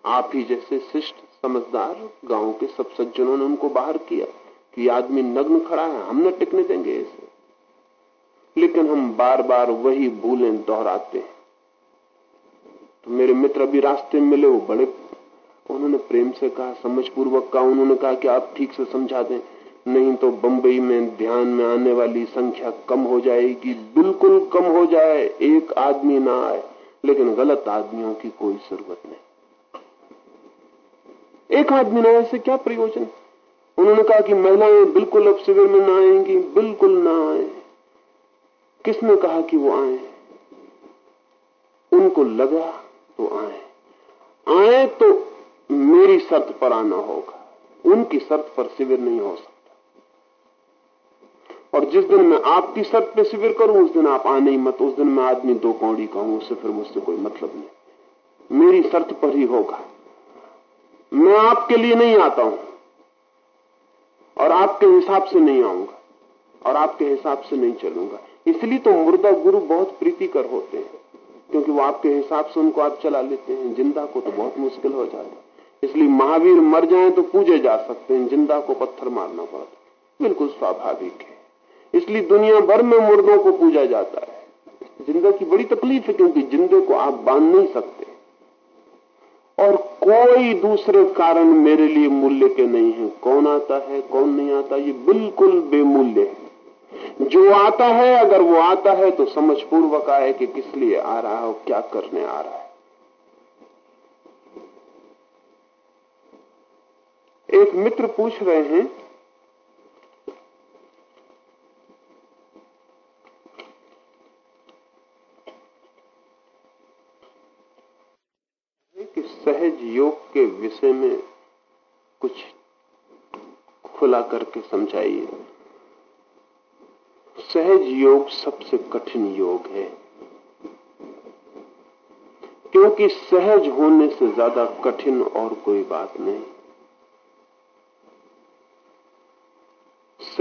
आप ही जैसे शिष्ट, समझदार गाँव के सब सज्जनों ने उनको बाहर किया कि आदमी नग्न खड़ा है हम न टिकने देंगे इसे। लेकिन हम बार बार वही भूलें दोहराते हैं। तो मेरे मित्र अभी रास्ते में मिले, वो बड़े उन्होंने प्रेम से कहा समझ पूर्वक कहा, उन्होंने कहा कि आप ठीक से समझा दें, नहीं तो बंबई में ध्यान में आने वाली संख्या कम हो जाएगी, बिल्कुल कम हो जाए, एक आदमी ना आए, लेकिन गलत आदमियों की कोई ज़रूरत नहीं। एक आदमी ना आए से क्या प्रयोजन? उन्होंने कहा कि महिलाएँ बिल्कुल अब शिविर में ना आएँगी, बिल्कुल ना आए। किसने कहा कि वो आए? उनको लगा तो आए। आए तो मेरी शर्त पर आना होगा। उनकी शर्त पर शिविर नहीं हो सकता। और जिस दिन मैं आपकी शर्त पे शिविर करूँ, उस दिन आप आने ही मत। उस दिन मैं आदमी दो कौड़ी कहूँ, उससे फिर मुझसे कोई मतलब नहीं। मेरी शर्त पर ही होगा। मैं आपके लिए नहीं आता हूँ और आपके हिसाब से नहीं आऊँगा और आपके हिसाब से नहीं चलूँगा। इसलिए तो मुर्दा गुरु बहुत प्रीतिकर होते हैं, क्योंकि वो आपके हिसाब से उनको आप चला लेते हैं। ज़िंदा को तो बहुत मुश्किल हो जाता है। इसलिए महावीर मर जाए तो पूजे जा सकते हैं, ज़िंदा को पत्थर मारना पड़ता बिल्कुल स्वाभाविक है। इसलिए दुनिया भर में मुर्दों को पूजा जाता है। ज़िंदा की बड़ी तकलीफ़ है क्योंकि जिंदे को आप बाँध नहीं सकते। और कोई दूसरे कारण मेरे लिए मूल्य के नहीं है। कौन आता है, कौन नहीं आता, ये बिल्कुल बेमूल्य है। जो आता है, अगर वो आता है तो समझ पूर्वक आए कि किस लिए आ रहा है और क्या करने आ रहा है। एक मित्र पूछ रहे हैं, कि सहज योग के विषय में कुछ खुला करके समझाइए। सहज योग सबसे कठिन योग है, क्योंकि सहज होने से ज़्यादा कठिन और कोई बात नहीं।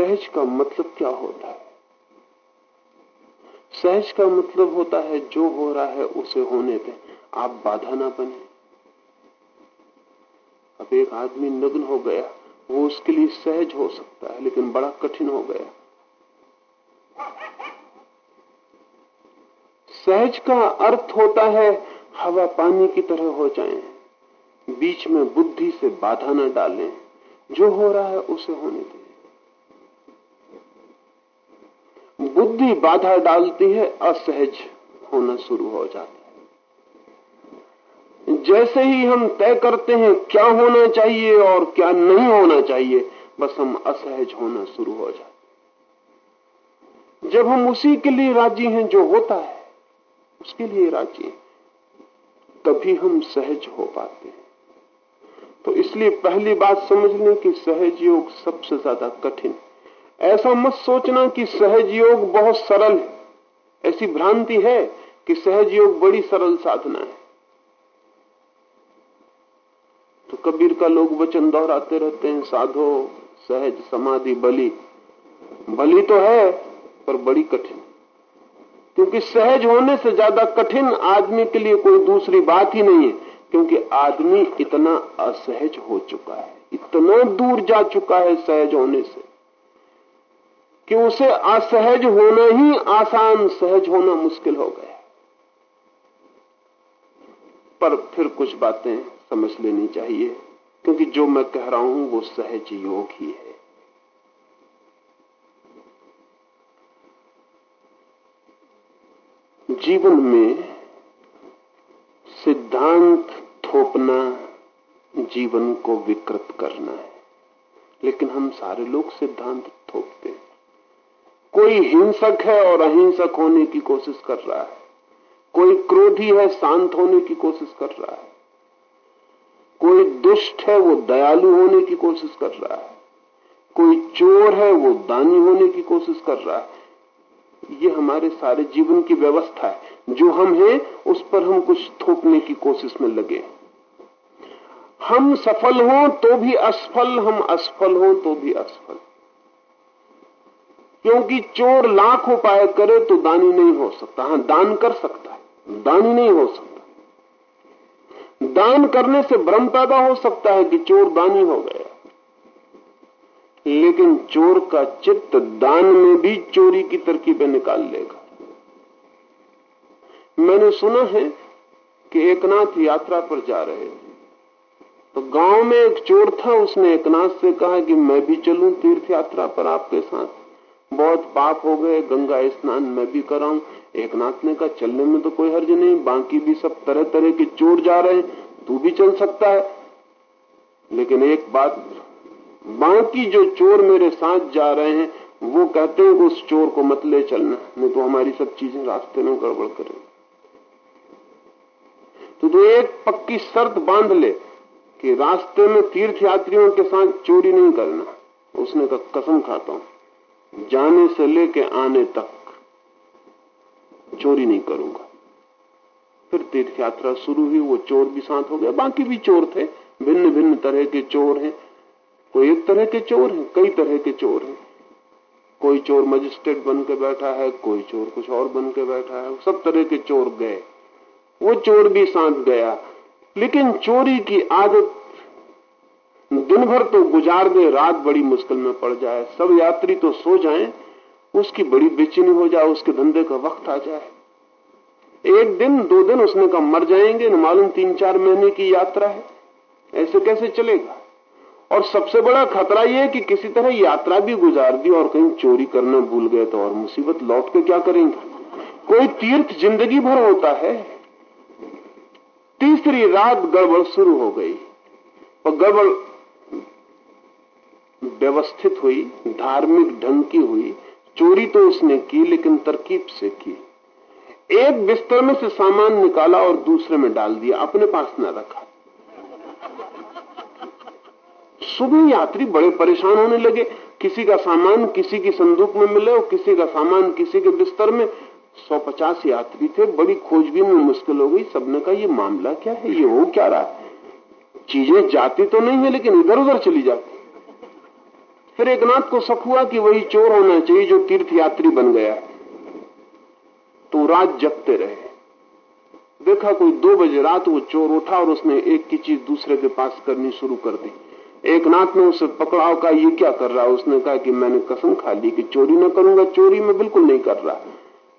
सहज का मतलब क्या होता है? सहज का मतलब होता है जो हो रहा है उसे होने दें। आप बाधा ना बने। अब एक आदमी नग्न हो गया, वो उसके लिए सहज हो सकता है, लेकिन बड़ा कठिन हो गया। सहज का अर्थ होता है, हवा पानी की तरह हो जाए। बीच में बुद्धि से बाधा न डालें। जो हो रहा है उसे होने दें। बुद्धि बाधा डालती है, असहज होना शुरू हो जाता है। जैसे ही हम तय करते हैं क्या होना चाहिए और क्या नहीं होना चाहिए, बस हम असहज होना शुरू हो जाते जब हम उसी के लिए राज़ी हैं जो होता है, उसके लिए राज़ी हैं, तभी हम सहज हो पाते हैं। तो इसलिए पहली बात समझ लें कि सहज योग सबसे ज़्यादा कठिन ऐसा मत सोचना कि सहज योग बहुत सरल है। ऐसी भ्रांति है कि सहज योग बड़ी सरल साधना है। तो कबीर का लोग वचन दोहराते रहते हैं, साधो, सहज, समाधि, बली। बली तो है, पर बड़ी कठिन। क्योंकि सहज होने से ज़्यादा कठिन आदमी के लिए कोई दूसरी बात ही नहीं है, क्योंकि आदमी इतना असहज हो चुका है। इतना दूर जा चुका है सहज होने से। कि उसे असहज होना ही आसान सहज होना मुश्किल हो गया। पर फिर कुछ बातें समझ लेनी चाहिए, क्योंकि जो मैं कह रहा हूँ वो सहज योग ही है। जीवन में सिद्धांत थोपना जीवन को विकृत करना है, लेकिन हम सारे लोग सिद्धांत थोपते हैं। कोई हिंसक है और अहिंसक होने की कोशिश कर रहा है। कोई क्रोधी है, शांत होने की कोशिश कर रहा है। कोई दुष्ट है, वो दयालु होने की कोशिश कर रहा है। कोई चोर है, वो दानी होने की कोशिश कर रहा है। ये हमारे सारे जीवन की व्यवस्था है। जो हम हैं, उस पर हम कुछ थोपने की कोशिश में लगे हम सफल हों तो भी असफल, हम असफल हों तो भी असफल। क्योंकि चोर लाख उपाय करे तो दानी नहीं हो सकता। हाँ दान कर सकता है। दानी नहीं हो सकता। दान करने से भ्रम पैदा हो सकता है कि चोर दानी हो गया। लेकिन चोर का चित्त दान में भी चोरी की तरकीबें निकाल लेगा। मैंने सुना है कि एकनाथ यात्रा पर जा रहे थे तो गाँव में एक चोर था, उसने एकनाथ से कहा कि मैं भी चलूँ तीर्थ यात्रा पर आपके साथ। बहुत पाप हो गए, गंगा स्नान मैं भी कराऊं। एकनाथ ने कहा, चलने में तो कोई हर्ज नहीं, बाकी भी सब तरह तरह के चोर जा रहे हैं, तू भी चल सकता है। लेकिन एक बात, बाकी जो चोर मेरे साथ जा रहे हैं, वो कहते हैं कि उस चोर को मत ले चलना, नहीं तो हमारी सब चीज़ें रास्ते में गड़बड़ करें तो तू एक पक्की शर्त बाँध ले कि रास्ते में तीर्थ यात्रियों के साथ चोरी नहीं करना। उसने कहा, कसम खाता हूँ। जाने से लेके आने तक चोरी नहीं करूँगा। फिर तीर्थ यात्रा शुरू हुई, वो चोर भी साथ हो गए। बाकी भी चोर थे। भिन्न भिन्न तरह के चोर हैं। कोई एक तरह के चोर हैं, कई तरह के चोर हैं। कोई चोर मजिस्ट्रेट बन के बैठा है, कोई चोर कुछ और बन के बैठा है। सब तरह के चोर गए। वो चोर भी साथ गया। लेकिन चोरी की आदत दिन भर तो गुजार दे रात बड़ी मुश्किल में पड़ जाए। सब यात्री तो सो जाएँ, उसकी बड़ी बेचैनी हो जाए, उसके धंधे का वक्त आ जाए। एक दिन, दो दिन उसने कहा, मर जाएँगे, न मालूम तीन चार महीने की यात्रा है। ऐसे कैसे चलेगा? और सबसे बड़ा खतरा यह कि किसी तरह यात्रा भी गुजार दी और कहीं चोरी करना भूल गए तो और मुसीबत लौट के क्या करेंगे? कोई तीर्थ ज़िंदगी भर होता है। तीसरी रात गड़बड़ शुरू हो गई। और गड़बड़ व्यवस्थित हुई, धार्मिक ढंग की हुई। चोरी तो उसने की, लेकिन तरकीब से की। एक बिस्तर में से सामान निकाला और दूसरे में डाल दिया, अपने पास न रखा। सुबह यात्री बड़े परेशान होने लगे। किसी का सामान किसी की संदूक में मिले और किसी का सामान किसी के बिस्तर में। सौ पचास यात्री थे, बड़ी खोजबीन में मुश्किल हो गई। सबने कहा, ये मामला क्या है? ये हो क्या रहा है? चीज़ें जाती तो नहीं है, लेकिन इधर उधर चली जाती फिर एक नाथ को शक हुआ कि वही चोर होना चाहिए जो तीर्थ यात्री बन गया। तो रात जगते रहे। देखा कोई दो बजे रात वो चोर उठा और उसने एक की चीज़ दूसरे के पास करनी शुरू कर दी। एक नाथ ने उसे पकड़ाव का ये क्या कर रहा है? उसने कहा कि मैंने कसम खा ली कि चोरी न करूँगा। चोरी में बिल्कुल नहीं कर रहा।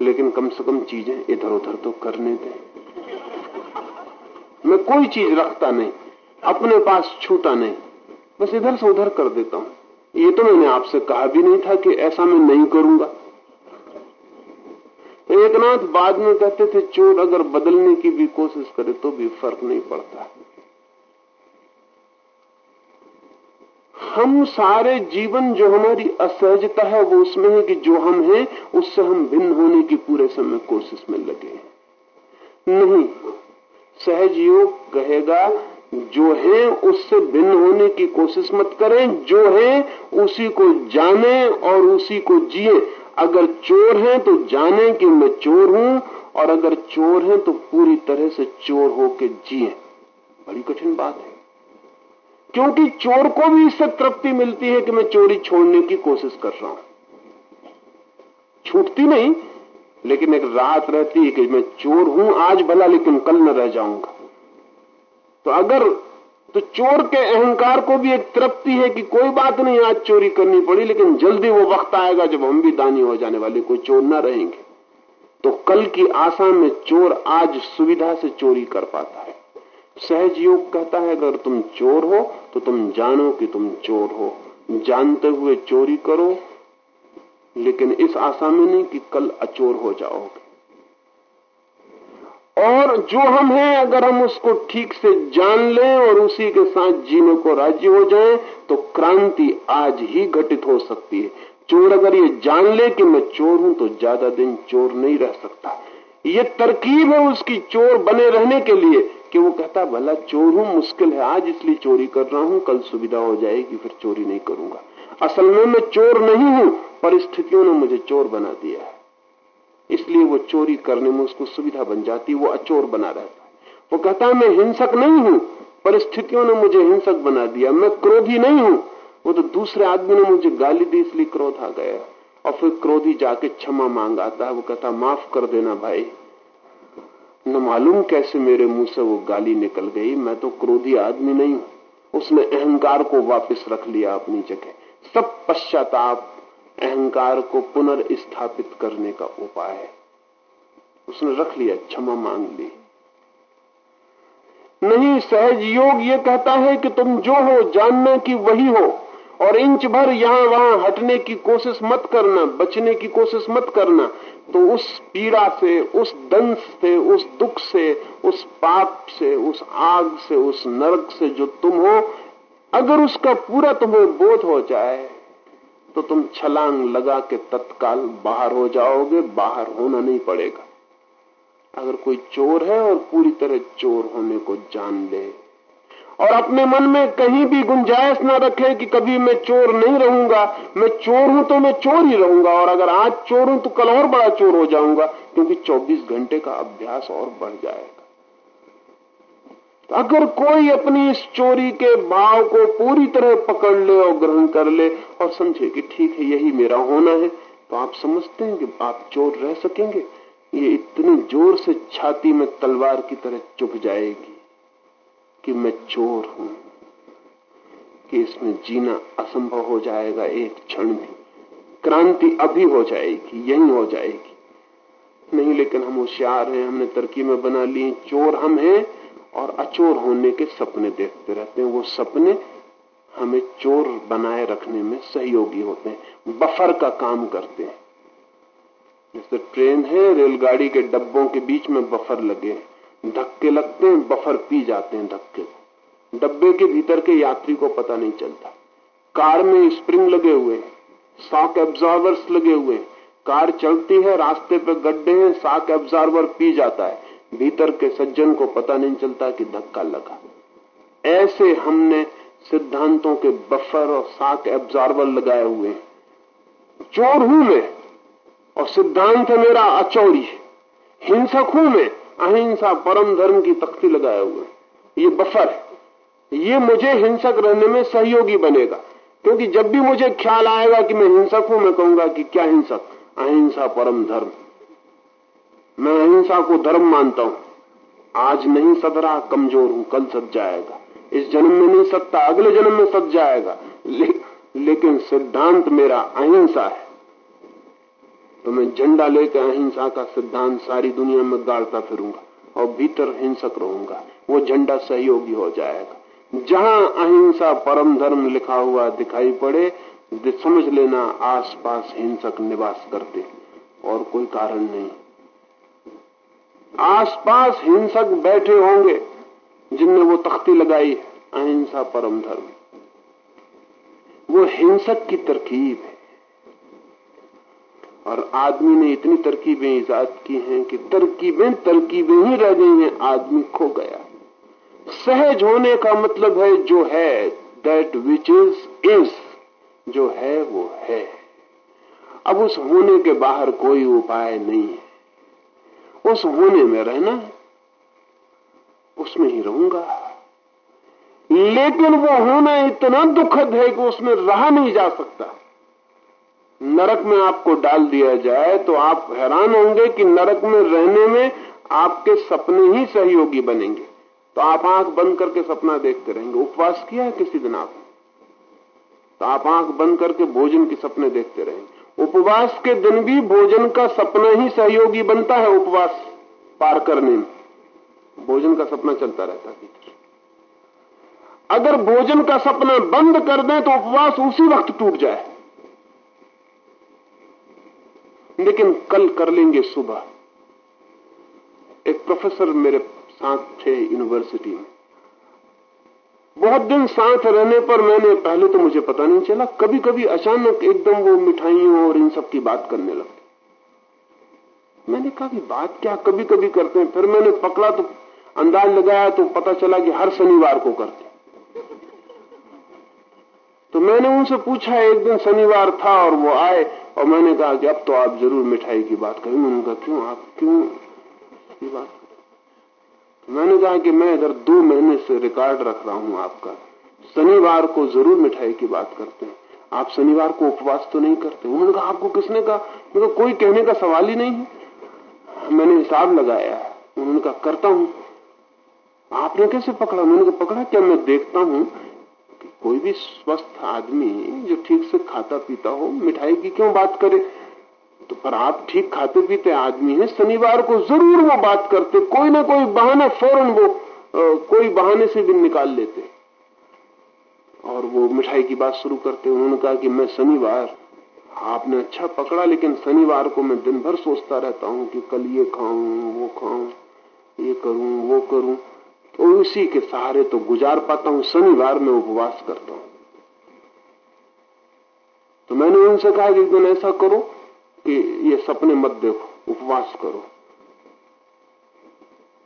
लेकिन कम से कम चीज़ें इधर उधर तो करने दे। मैं कोई चीज़ रखता नहीं, अपने पास छूटा नहीं। बस इधर से उधर कर देता हूँ। ये तो मैंने आपसे कहा भी नहीं था कि ऐसा मैं नहीं करूँगा। एक नाथ बाद में कहते थे, चोर अगर बदलने की भी कोशिश करे तो भी फ़र्क नहीं पड़ता। हम सारे जीवन जो हमारी असहजता है, वो उसमें है कि जो हम हैं, उससे हम भिन्न होने की पूरे समय कोशिश में लगे नहीं, सहज योग कहेगा जो है उससे भिन्न होने की कोशिश मत करें। जो है उसी को जाने और उसी को जिए। अगर चोर है तो जाने कि मैं चोर हूँ, और अगर चोर है तो पूरी तरह से चोर होके जिए। बड़ी कठिन बात है। क्योंकि चोर को भी इससे तृप्ति मिलती है कि मैं चोरी छोड़ने की कोशिश कर रहा हूँ। छूटती नहीं, लेकिन एक रात रहती है कि मैं चोर हूँ, आज भला लेकिन कल न रह जाऊँगा। तो अगर तो चोर के अहंकार को भी एक तृप्ति है कि कोई बात नहीं, आज चोरी करनी पड़ी, लेकिन जल्दी वो वक्त आएगा जब हम भी दानी हो जाने वाले, कोई चोर ना रहेंगे। तो कल की आशा में चोर आज सुविधा से चोरी कर पाता है। सहज योग कहता है, अगर तुम चोर हो तो तुम जानो कि तुम चोर हो। जानते हुए चोरी करो, लेकिन इस आशा में नहीं कि कल अचोर हो जाओगे। और जो हम हैं, अगर हम उसको ठीक से जान लें और उसी के साथ जीने को राज़ी हो जाएँ तो क्रांति आज ही घटित हो सकती है। चोर अगर ये जान ले कि मैं चोर हूँ तो ज़्यादा दिन चोर नहीं रह सकता। ये तरकीब है उसकी चोर बने रहने के लिए कि वो कहता, भला चोर हूँ, मुश्किल है, आज इसलिए चोरी कर रहा हूँ, कल सुविधा हो जाएगी, फिर चोरी नहीं करूँगा। असल में मैं चोर नहीं हूँ परिस्थितियों ने मुझे चोर बना दिया है। इसलिए वो चोरी करने में उसको सुविधा बन जाती, वो अचोर बना रहता। वो कहता, मैं हिंसक नहीं हूँ, परिस्थितियों ने मुझे हिंसक बना दिया। मैं क्रोधी नहीं हूँ। वो तो दूसरे आदमी ने मुझे गाली दी, इसलिए क्रोध आ गया। और फिर क्रोधी जाके क्षमा मांग आता है। वो कहता, माफ़ कर देना भाई। न मालूम कैसे मेरे मुँह से वो गाली निकल गई। मैं तो क्रोधी आदमी नहीं हूँ। उसने अहंकार को वापस रख लिया अपनी जगह। सब पश्चाताप अहंकार को पुनर्स्थापित करने का उपाय है। उसने रख लिया, क्षमा मांग ली। नहीं, सहज योग ये कहता है कि तुम जो हो, जानना कि वही हो, और इंच भर यहाँ वहाँ हटने की कोशिश मत करना, बचने की कोशिश मत करना। तो उस पीड़ा से, उस दंश से, उस दुख से, उस पाप से, उस आग से, उस नरक से जो तुम हो, अगर उसका पूरा तुम्हें बोध हो जाए तो तुम छलांग लगा के तत्काल बाहर हो जाओगे, बाहर होना नहीं पड़ेगा। अगर कोई चोर है और पूरी तरह चोर होने को जान ले, और अपने मन में कहीं भी गुंजाइश न रखे कि कभी मैं चोर नहीं रहूँगा, मैं चोर हूँ तो मैं चोर ही रहूँगा, और अगर आज चोर हूँ तो कल और बड़ा चोर हो जाऊँगा, क्योंकि 24 घंटे का अभ्यास और बढ़ जाएगा तो अगर कोई अपनी इस चोरी के भाव को पूरी तरह पकड़ ले और ग्रहण कर ले और समझे कि ठीक है, यही मेरा होना है तो आप समझते हैं कि आप चोर रह सकेंगे। ये इतने ज़ोर से छाती में तलवार की तरह चुभ जाएगी कि मैं चोर हूँ, कि इसमें जीना असंभव हो जाएगा एक क्षण भी। क्रांति अभी हो जाएगी, यही हो जाएगी। नहीं, लेकिन हम होशियार हैं, हमने तरकीबें बना ली, चोर हम हैं और अचोर होने के सपने देखते रहते हैं। वो सपने हमें चोर बनाए रखने में सहयोगी होते हैं, बफर का काम करते हैं। जैसे ट्रेन है, रेलगाड़ी के डब्बों के बीच में बफर लगे धक्के लगते हैं, बफर पी जाते हैं धक्के को। डब्बे के भीतर के यात्री को पता नहीं चलता। कार में स्प्रिंग लगे हुए शॉक एब्जॉर्वर्स लगे हुए कार चलती है, रास्ते पे गड्ढे हैं शॉक एब्जॉर्वर पी जाता है। भीतर के सज्जन को पता नहीं चलता कि धक्का लगा। ऐसे हमने सिद्धांतों के बफर और साक एब्जॉर्बर लगाए हुए चोर हूँ मैं, और सिद्धांत है मेरा अचौरी हिंसक हूँ मैं, अहिंसा परम धर्म की तख्ती लगाए हुए ये बफर ये मुझे हिंसक रहने में सहयोगी बनेगा, क्योंकि जब भी मुझे ख्याल आएगा कि मैं हिंसक हूँ, मैं कहूँगा कि क्या हिंसक? अहिंसा परम धर्म। मैं अहिंसा को धर्म मानता हूँ। आज नहीं सद रहा कमज़ोर हूँ कल सद जाएगा। इस जन्म में नहीं सकता अगले जन्म में सद जाएगा। ले, लेकिन सिद्धांत मेरा अहिंसा है। तो मैं झंडा लेकर अहिंसा का सिद्धांत सारी दुनिया में गाड़ता फिरूँगा और भीतर हिंसक रहूँगा। वो झंडा सहयोगी हो जाएगा। जहाँ अहिंसा परम धर्म लिखा हुआ दिखाई पड़े समझ लेना आसपास हिंसक निवास करते। और कोई कारण नहीं। आसपास हिंसक बैठे होंगे जिनने वो तख्ती लगाई अहिंसा परम धर्म। वो हिंसक की तरकीब है। और आदमी ने इतनी तरकीबें ईजाद की हैं कि तरकीबें तरकीबें ही रह गई हैं, आदमी खो गया। सहज होने का मतलब है, जो है दैट विच इज़ इज़ जो है, वो है। अब उस होने के बाहर कोई उपाय नहीं है। उस होने में रहना है उसमें ही रहूँगा। लेकिन वो होना इतना दुखद है कि उसमें रहा नहीं जा सकता। नरक में आपको डाल दिया जाए तो आप हैरान होंगे कि नरक में रहने में आपके सपने ही सहयोगी बनेंगे। तो आप आँख बंद करके सपना देखते रहेंगे। उपवास किया है किसी दिन आप तो आप आँख बंद करके भोजन के सपने देखते रहेंगे। उपवास के दिन भी भोजन का सपना ही सहयोगी बनता है उपवास पार करने में। भोजन का सपना चलता रहता है अगर भोजन का सपना बंद कर दें तो उपवास उसी वक्त टूट जाए। लेकिन कल कर लेंगे सुबह। एक प्रोफेसर मेरे साथ थे यूनिवर्सिटी में। बहुत दिन साथ रहने पर मैंने, पहले तो मुझे पता नहीं चला कभी कभी अचानक एकदम वो मिठाइयों और इन सब की बात करने लगते मैंने कहा कि बात क्या कभी कभी करते हैं? फिर मैंने पकड़ा तो अंदाज लगाया तो पता चला कि हर शनिवार को करते तो मैंने उनसे पूछा, एक दिन शनिवार था और वो आए? और मैंने कहा कि, अब तो आप ज़रूर मिठाई की बात करेंगे। उनका क्यों, आप क्यों बात मैंने कहा कि मैं इधर दो महीने से रिकॉर्ड रख रहा हूँ आपका। शनिवार को ज़रूर मिठाई की बात करते हैं। आप शनिवार को उपवास तो नहीं करते? उन्होंने कहा, आपको किसने कहा? मतलब कोई कहने का सवाल ही नहीं है। मैंने हिसाब लगाया उन्होंने कहा, करता हूँ। आपने कैसे पकड़ा? उन्होंने कहा, पकड़ा क्या? मैं देखता हूँ कि कोई भी स्वस्थ आदमी जो ठीक से खाता पीता हो, मिठाई की क्यों बात करे? तो पर आप ठीक खाते पीते आदमी हैं शनिवार को ज़रूर वो बात करते कोई ना कोई बहाना फ़ौरन वो आ, कोई बहाने से भी निकाल लेते। और वो मिठाई की बात शुरू करते उन्होंने कहा कि मैं शनिवार आपने अच्छा पकड़ा लेकिन शनिवार को मैं दिन भर सोचता रहता हूँ कि कल ये खाऊं वो खाऊं ये करूँ वो करूँ। तो उसी के सहारे तो गुजार पाता हूँ शनिवार में उपवास करता हूँ। तो मैंने उनसे कहा कि एक दिन ऐसा करो कि ये सपने मत देखो, उपवास करो।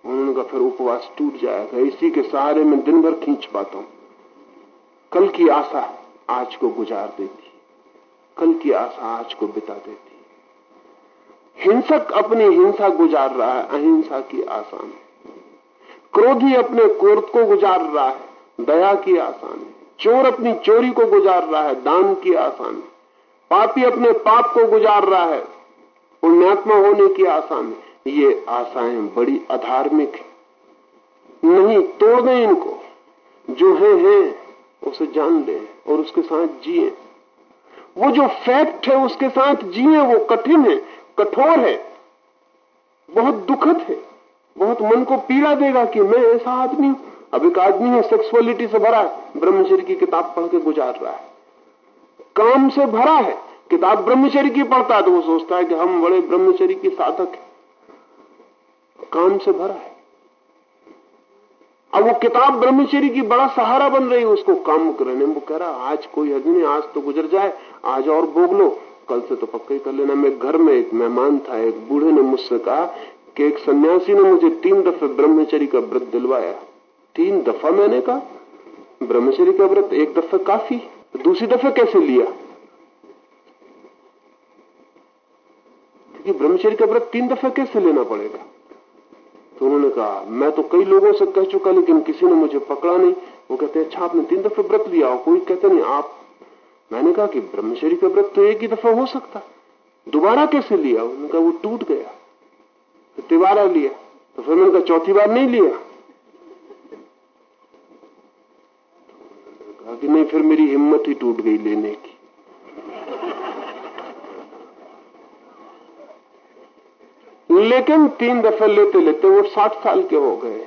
उन्होंने कहा, फिर उपवास टूट जाएगा इसी के सहारे में दिन भर खींच पाता हूँ। कल की आशा आज को गुजार देती कल की आशा आज को बिता देती हिंसक अपनी हिंसा गुजार रहा है, अहिंसा की आशा में। क्रोधी अपने क्रोध को गुजार रहा है, दया की आशा में। चोर अपनी चोरी को गुजार रहा है, दान की आशा में। पापी अपने पाप को गुजार रहा है। पुण्यात्मा होने की आशा में। ये आशाएँ बड़ी अधार्मिक है। नहीं, तोड़ दें इनको। जो है है, उसे जान लें और उसके साथ जिए। वो जो फैक्ट है, उसके साथ जिए, वो कठिन है, कठोर है। बहुत दुखद है। बहुत मन को पीड़ा देगा कि मैं ऐसा आदमी अब एक आदमी है सेक्सुअलिटी से भरा ब्रह्मचर्य की किताब पढ़ के गुजार रहा है। काम से भरा है। किताब ब्रह्मचर्य की पढ़ता है तो वो सोचता है कि हम बड़े ब्रह्मचर्य की साधक हैं। काम से भरा है। अब वो किताब ब्रह्मचर्य की बड़ा सहारा बन रही है उसको काम करने वो कह रहा आज कोई हद नहीं, आज तो गुजर जाए, आज और भोग लो। कल से तो पक्का ही कर लेना। मैं घर में एक मेहमान था, एक बूढ़े ने मुझसे कहा कि एक सन्यासी ने मुझे तीन दफे ब्रह्मचर्य का व्रत दिलवाया। तीन दफ़ा मैंने कहा, ब्रह्मचर्य का व्रत एक दफे काफ़ी दूसरी दफे कैसे लिया? क्योंकि ब्रह्मचर्य का व्रत तीन दफे कैसे लेना पड़ेगा? तो उन्होंने कहा, मैं तो कई लोगों से कह चुका, लेकिन किसी ने मुझे पकड़ा नहीं। वो कहते अच्छा आपने तीन दफे व्रत लिया, और कोई कहते नहीं, आप मैंने कहा कि ब्रह्मचर्य का व्रत तो एक ही दफ़ा हो सकता। दोबारा कैसे लिया? उन्होंने कहा, वो टूट गया। तो तिबारा लिया। तो फिर मैंने कहा, चौथी बार नहीं लिया? कि नहीं, फिर मेरी हिम्मत ही टूट गई लेने की। लेकिन तीन दफे लेते लेते वो साठ साल के हो गए।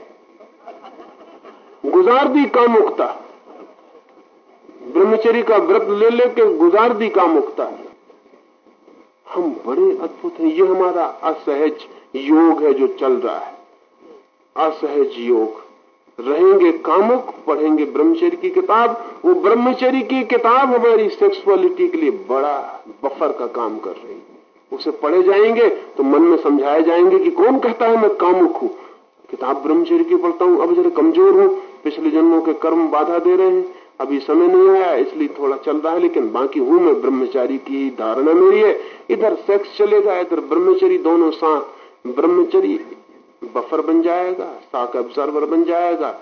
गुजार दी कामुकता ब्रह्मचरी का व्रत ले लेके गुजार दी कामुकता हम बड़े अद्भुत हैं। ये हमारा असहज योग है जो चल रहा है। असहज योग। रहेंगे कामुक, पढ़ेंगे ब्रह्मचर्य की किताब। वो ब्रह्मचर्य की किताब हमारी सेक्सुअलिटी के लिए बड़ा बफर का काम कर रही है। उसे पढ़े जाएँगे तो मन में समझाए जाएँगे कि कौन कहता है, मैं कामुक हूँ। किताब ब्रह्मचर्य की पढ़ता हूँ, अब जरा कमज़ोर हूँ। पिछले जन्मों के कर्म बाधा दे रहे हैं। अभी समय नहीं आया, इसलिए थोड़ा चल रहा है, लेकिन बाकी हूँ मैं। ब्रह्मचारी की धारणा मेरी है। इधर सेक्स चलेगा, इधर ब्रह्मचरी दोनों साथ। ब्रह्मचरी बफर बन जाएगा साक ऑब्जर्वर बन जाएगा।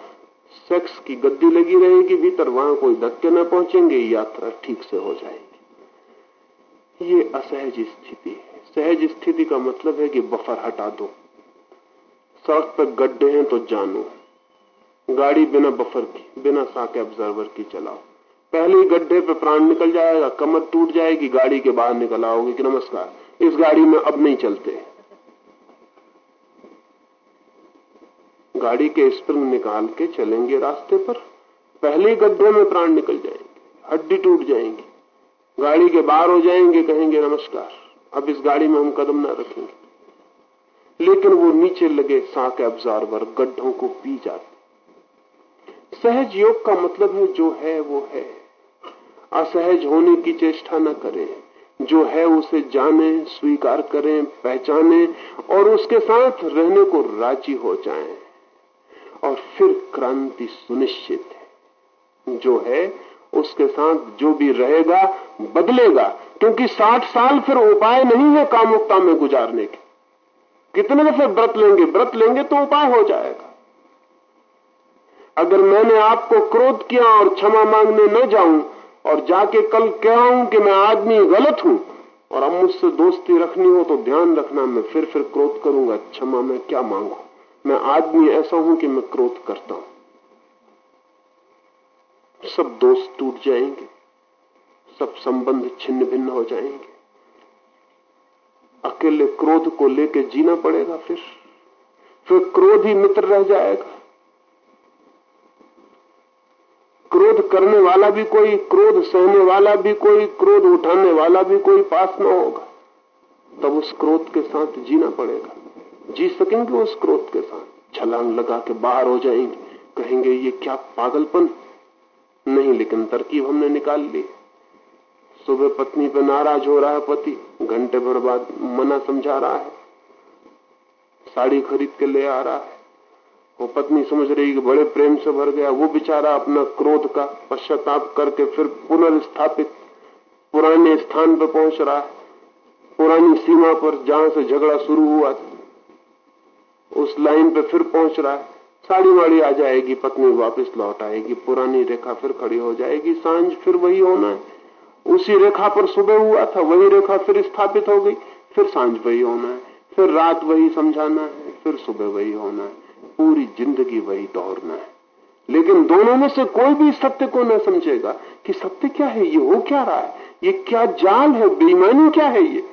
सेक्स की गद्दी लगी रहेगी, भीतर वहाँ कोई धक्के न पहुँचेंगे, यात्रा ठीक से हो जाएगी। ये असहज स्थिति है। सहज स्थिति का मतलब है कि बफर हटा दो। सड़क पर गड्ढे हैं तो जानो। गाड़ी बिना बफर की, बिना साके ऑब्जर्वर की चलाओ। पहले ही गड्ढे पे प्राण निकल जाएगा, कमर टूट जाएगी, गाड़ी के बाहर निकल आओगे कि नमस्कार, इस गाड़ी में अब नहीं चलते। गाड़ी के स्प्रिंग निकाल के चलेंगे रास्ते पर। पहले गड्ढे में प्राण निकल जाएँगे, हड्डी टूट जाएँगी। गाड़ी के बाहर हो जाएँगे, कहेंगे नमस्कार। अब इस गाड़ी में हम कदम ना रखेंगे। लेकिन वो नीचे लगे साक ऑब्जर्वर गड्ढों को पी जाते। सहज योग का मतलब है, जो है वो है। असहज होने की चेष्टा न करें। जो है उसे जाने, स्वीकार करें, पहचाने और उसके साथ रहने को राज़ी हो जाएँ। और फिर क्रांति सुनिश्चित है। जो है, उसके साथ जो भी रहेगा, बदलेगा, क्योंकि साठ साल फिर उपाय नहीं है कामुकता में गुजारने के। कितने दफे व्रत लेंगे? व्रत लेंगे तो उपाय हो जाएगा। अगर मैंने आपको क्रोध किया और क्षमा मांगने न जाऊँ, और जाके कल कहूँ कि मैं आदमी गलत हूँ, और अब मुझसे दोस्ती रखनी हो तो ध्यान रखना, मैं फिर फिर क्रोध करूँगा, क्षमा मैं क्या मांगू? मैं आदमी ऐसा हूँ कि मैं क्रोध करता हूँ। सब दोस्त टूट जाएँगे, सब संबंध छिन्न भिन्न हो जाएँगे। अकेले क्रोध को लेकर जीना पड़ेगा फिर। फिर क्रोध ही मित्र रह जाएगा। क्रोध करने वाला भी कोई, क्रोध सहने वाला भी कोई, क्रोध उठाने वाला भी कोई पास न होगा। तब उस क्रोध के साथ जीना पड़ेगा। जी सकेंगे उस क्रोध के साथ। छलांग लगा के बाहर हो जाएँगे। कहेंगे, ये क्या पागलपन? नहीं, लेकिन तरकीब हमने निकाल ली सुबह पत्नी पे नाराज़ हो रहा है पति। घंटे भर बाद मना समझा रहा है। साड़ी खरीद के ले आ रहा है। वो पत्नी समझ रही कि बड़े प्रेम से भर गया। वो बेचारा अपना क्रोध का पश्चाताप करके फिर पुनर्स्थापित, पुराने स्थान पर पहुँच रहा है। पुरानी सीमा पर जहाँ से झगड़ा शुरू हुआ उस लाइन पे फिर पहुँच रहा है। साड़ी वाड़ी आ जाएगी, पत्नी वापस लौट आएगी, पुरानी रेखा फिर खड़ी हो जाएगी, साँझ फिर वही होना है। उसी रेखा पर सुबह हुआ था, वही रेखा फिर स्थापित हो गई, फिर साँझ वही होना है, फिर रात वही समझाना है, फिर सुबह वही होना है, पूरी ज़िंदगी वही दौड़ना है। लेकिन दोनों में से कोई भी सत्य को न समझेगा कि सत्य क्या है, ये हो क्या रहा है, ये क्या जाल है, बेईमानी क्या है ये?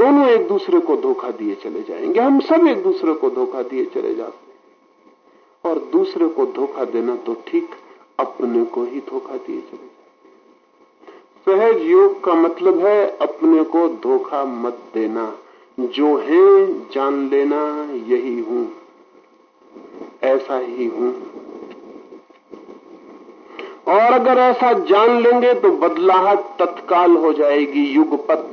दोनों एक दूसरे को धोखा दिए चले जाएँगे। हम सब एक दूसरे को धोखा दिए चले जाते हैं। और दूसरे को धोखा देना तो ठीक, अपने को ही धोखा दिए चले सहज योग का मतलब है अपने को धोखा मत देना। जो है जान लेना, यही हूँ। ऐसा ही हूँ। और अगर ऐसा जान लेंगे तो बदलाहट तत्काल हो जाएगी, युगपत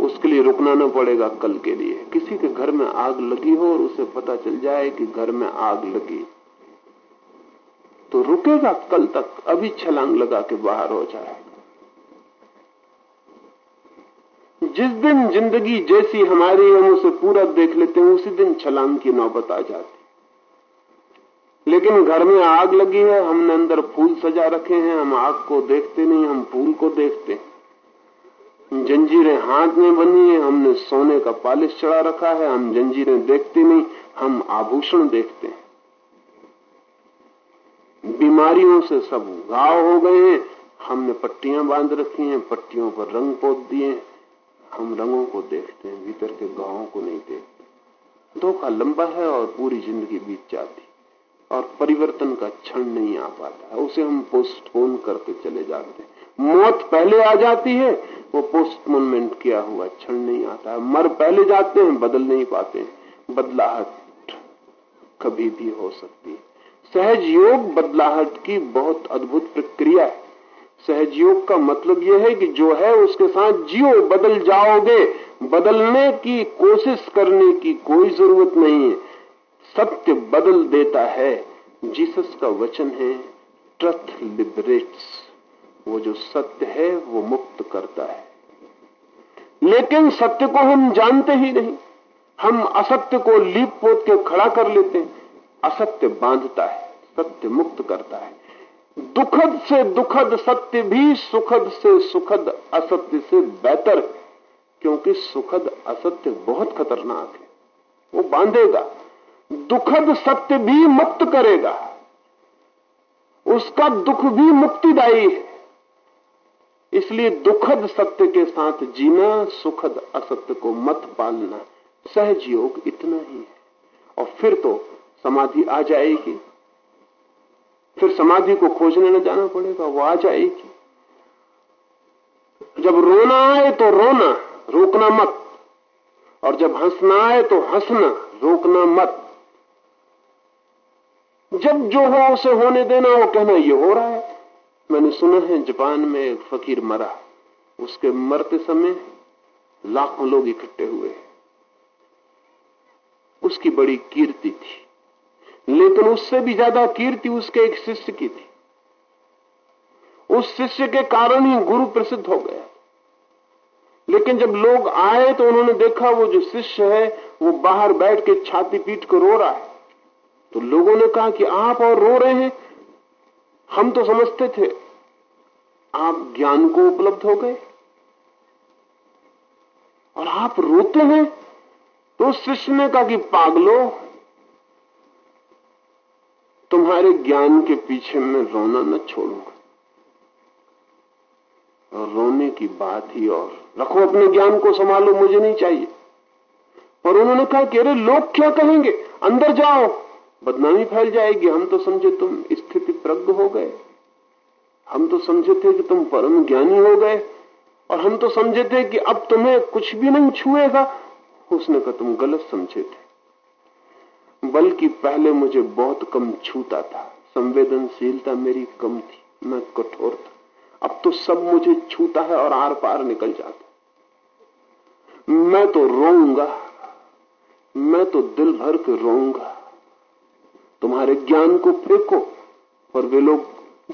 उसके लिए रुकना न पड़ेगा कल के लिए। किसी के घर में आग लगी हो और उसे पता चल जाए कि घर में आग लगी। तो रुकेगा कल तक, अभी छलांग लगा के बाहर हो जाए। जिस दिन ज़िंदगी जैसी हमारी हम उसे पूरा देख लेते हैं, उसी दिन छलांग की नौबत आ जाती। लेकिन घर में आग लगी है, हमने अंदर फूल सजा रखे हैं, हम आग को देखते नहीं, हम फूल को देखते हैं। जंजीरें हाथ में बनी है, हमने सोने का पालिश चढ़ा रखा है, हम जंजीरें देखते नहीं, हम आभूषण देखते हैं। बीमारियों से सब घाव हो गए हैं, हमने पट्टियाँ बाँध रखी हैं, पट्टियों पर रंग पोत दिए हम रंगों को देखते हैं, भीतर के गाँवों को नहीं देखते। धोखा लंबा है और पूरी ज़िंदगी बीत जाती, और परिवर्तन का क्षण नहीं आ पाता, उसे हम पोस्टपोन करके चले जाते हैं। मौत पहले आ जाती है, वो पोस्टपोनमेंट किया हुआ क्षण नहीं आता। है मर पहले जाते हैं, बदल नहीं पाते बदलाहट कभी भी हो सकती है। सहज योग बदलाहट की बहुत अद्भुत प्रक्रिया है। सहजयोग का मतलब यह है कि जो है, उसके साथ जियो, बदल जाओगे। बदलने की कोशिश करने की कोई ज़रूरत नहीं है। सत्य बदल देता है। जीसस का वचन है ट्रथ लिबरेट्स वो जो सत्य है, वो मुक्त करता है। लेकिन सत्य को हम जानते ही नहीं। हम असत्य को लीप पोत के खड़ा कर लेते हैं। असत्य बांधता है, सत्य मुक्त करता है। दुखद से दुखद सत्य भी सुखद से सुखद, असत्य से बेहतर क्योंकि सुखद, असत्य बहुत खतरनाक है। वो बांधेगा। दुखद सत्य भी मुक्त करेगा। उसका दुख भी मुक्तिदायी है। इसलिए दुखद सत्य के साथ जीना, सुखद असत्य को मत पालना। सहज योग इतना ही है। और फिर तो समाधि आ जाएगी। फिर समाधि को खोजने न जाना पड़ेगा, वो आ जाएगी। जब रोना आए तो रोना, रोकना मत। और जब हंसना आए तो हंसना, रोकना मत। जब जो हो उसे होने देना, वो कहना, ये हो रहा है। मैंने सुना है, जापान में एक फकीर मरा। उसके मरते समय लाखों लोग इकट्ठे हुए। उसकी बड़ी कीर्ति थी। लेकिन उससे भी ज़्यादा कीर्ति उसके एक शिष्य की थी। उस शिष्य के कारण ही गुरु प्रसिद्ध हो गया। लेकिन जब लोग आए तो उन्होंने देखा, वो जो शिष्य है, वो बाहर बैठ के छाती पीट कर रो रहा है। तो लोगों ने कहा कि आप और रो रहे हैं हम तो समझते थे, आप ज्ञान को उपलब्ध हो गए। और आप रोते हैं तो उस शिष्य ने कहा कि पागलो, तुम्हारे ज्ञान के पीछे मैं रोना न छोड़ूँगा। और रोने की बात ही और। रखो अपने ज्ञान को संभालो, मुझे नहीं चाहिए। पर उन्होंने कहा कि अरे लोग क्या कहेंगे? अंदर जाओ, बदनामी फैल जाएगी, हम तो समझे तुम स्थिति प्रज्ञ हो गए। हम तो समझे थे कि तुम परम ज्ञानी हो गए, और हम तो समझे थे कि अब तुम्हें कुछ भी नहीं छुएगा। उसने कहा, तुम गलत समझे थे। बल्कि पहले मुझे बहुत कम छूता था। संवेदनशीलता मेरी कम थी, मैं कठोर था। अब तो सब मुझे छूता है और आर पार निकल जाता मैं तो रोऊँगा, मैं तो दिल भर के रोऊँगा। तुम्हारे ज्ञान को फेंको और वे लोग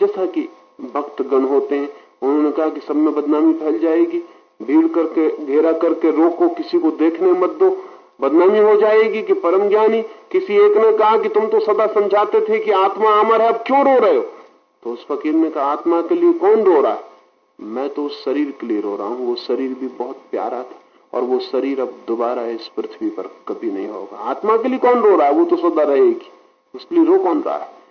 जैसा कि भक्तगण होते हैं, उन्होंने कहा कि सब में बदनामी फैल जाएगी। भीड़ करके, घेरा करके रोको, किसी को देखने मत दो। बदनामी हो जाएगी कि परम ज्ञानी, किसी एक ने कहा कि तुम तो सदा समझाते थे कि आत्मा अमर है, अब क्यों रो रहे हो? तो उस फकीर ने कहा, आत्मा के लिए कौन रो रहा है? मैं तो उस शरीर के लिए रो रहा हूँ, वो शरीर भी बहुत प्यारा था, और वो शरीर अब दोबारा इस पृथ्वी पर कभी नहीं होगा। आत्मा के लिए कौन रो रहा है? वो तो सदा रहेगी। उसके लिए रो कौन रहा है?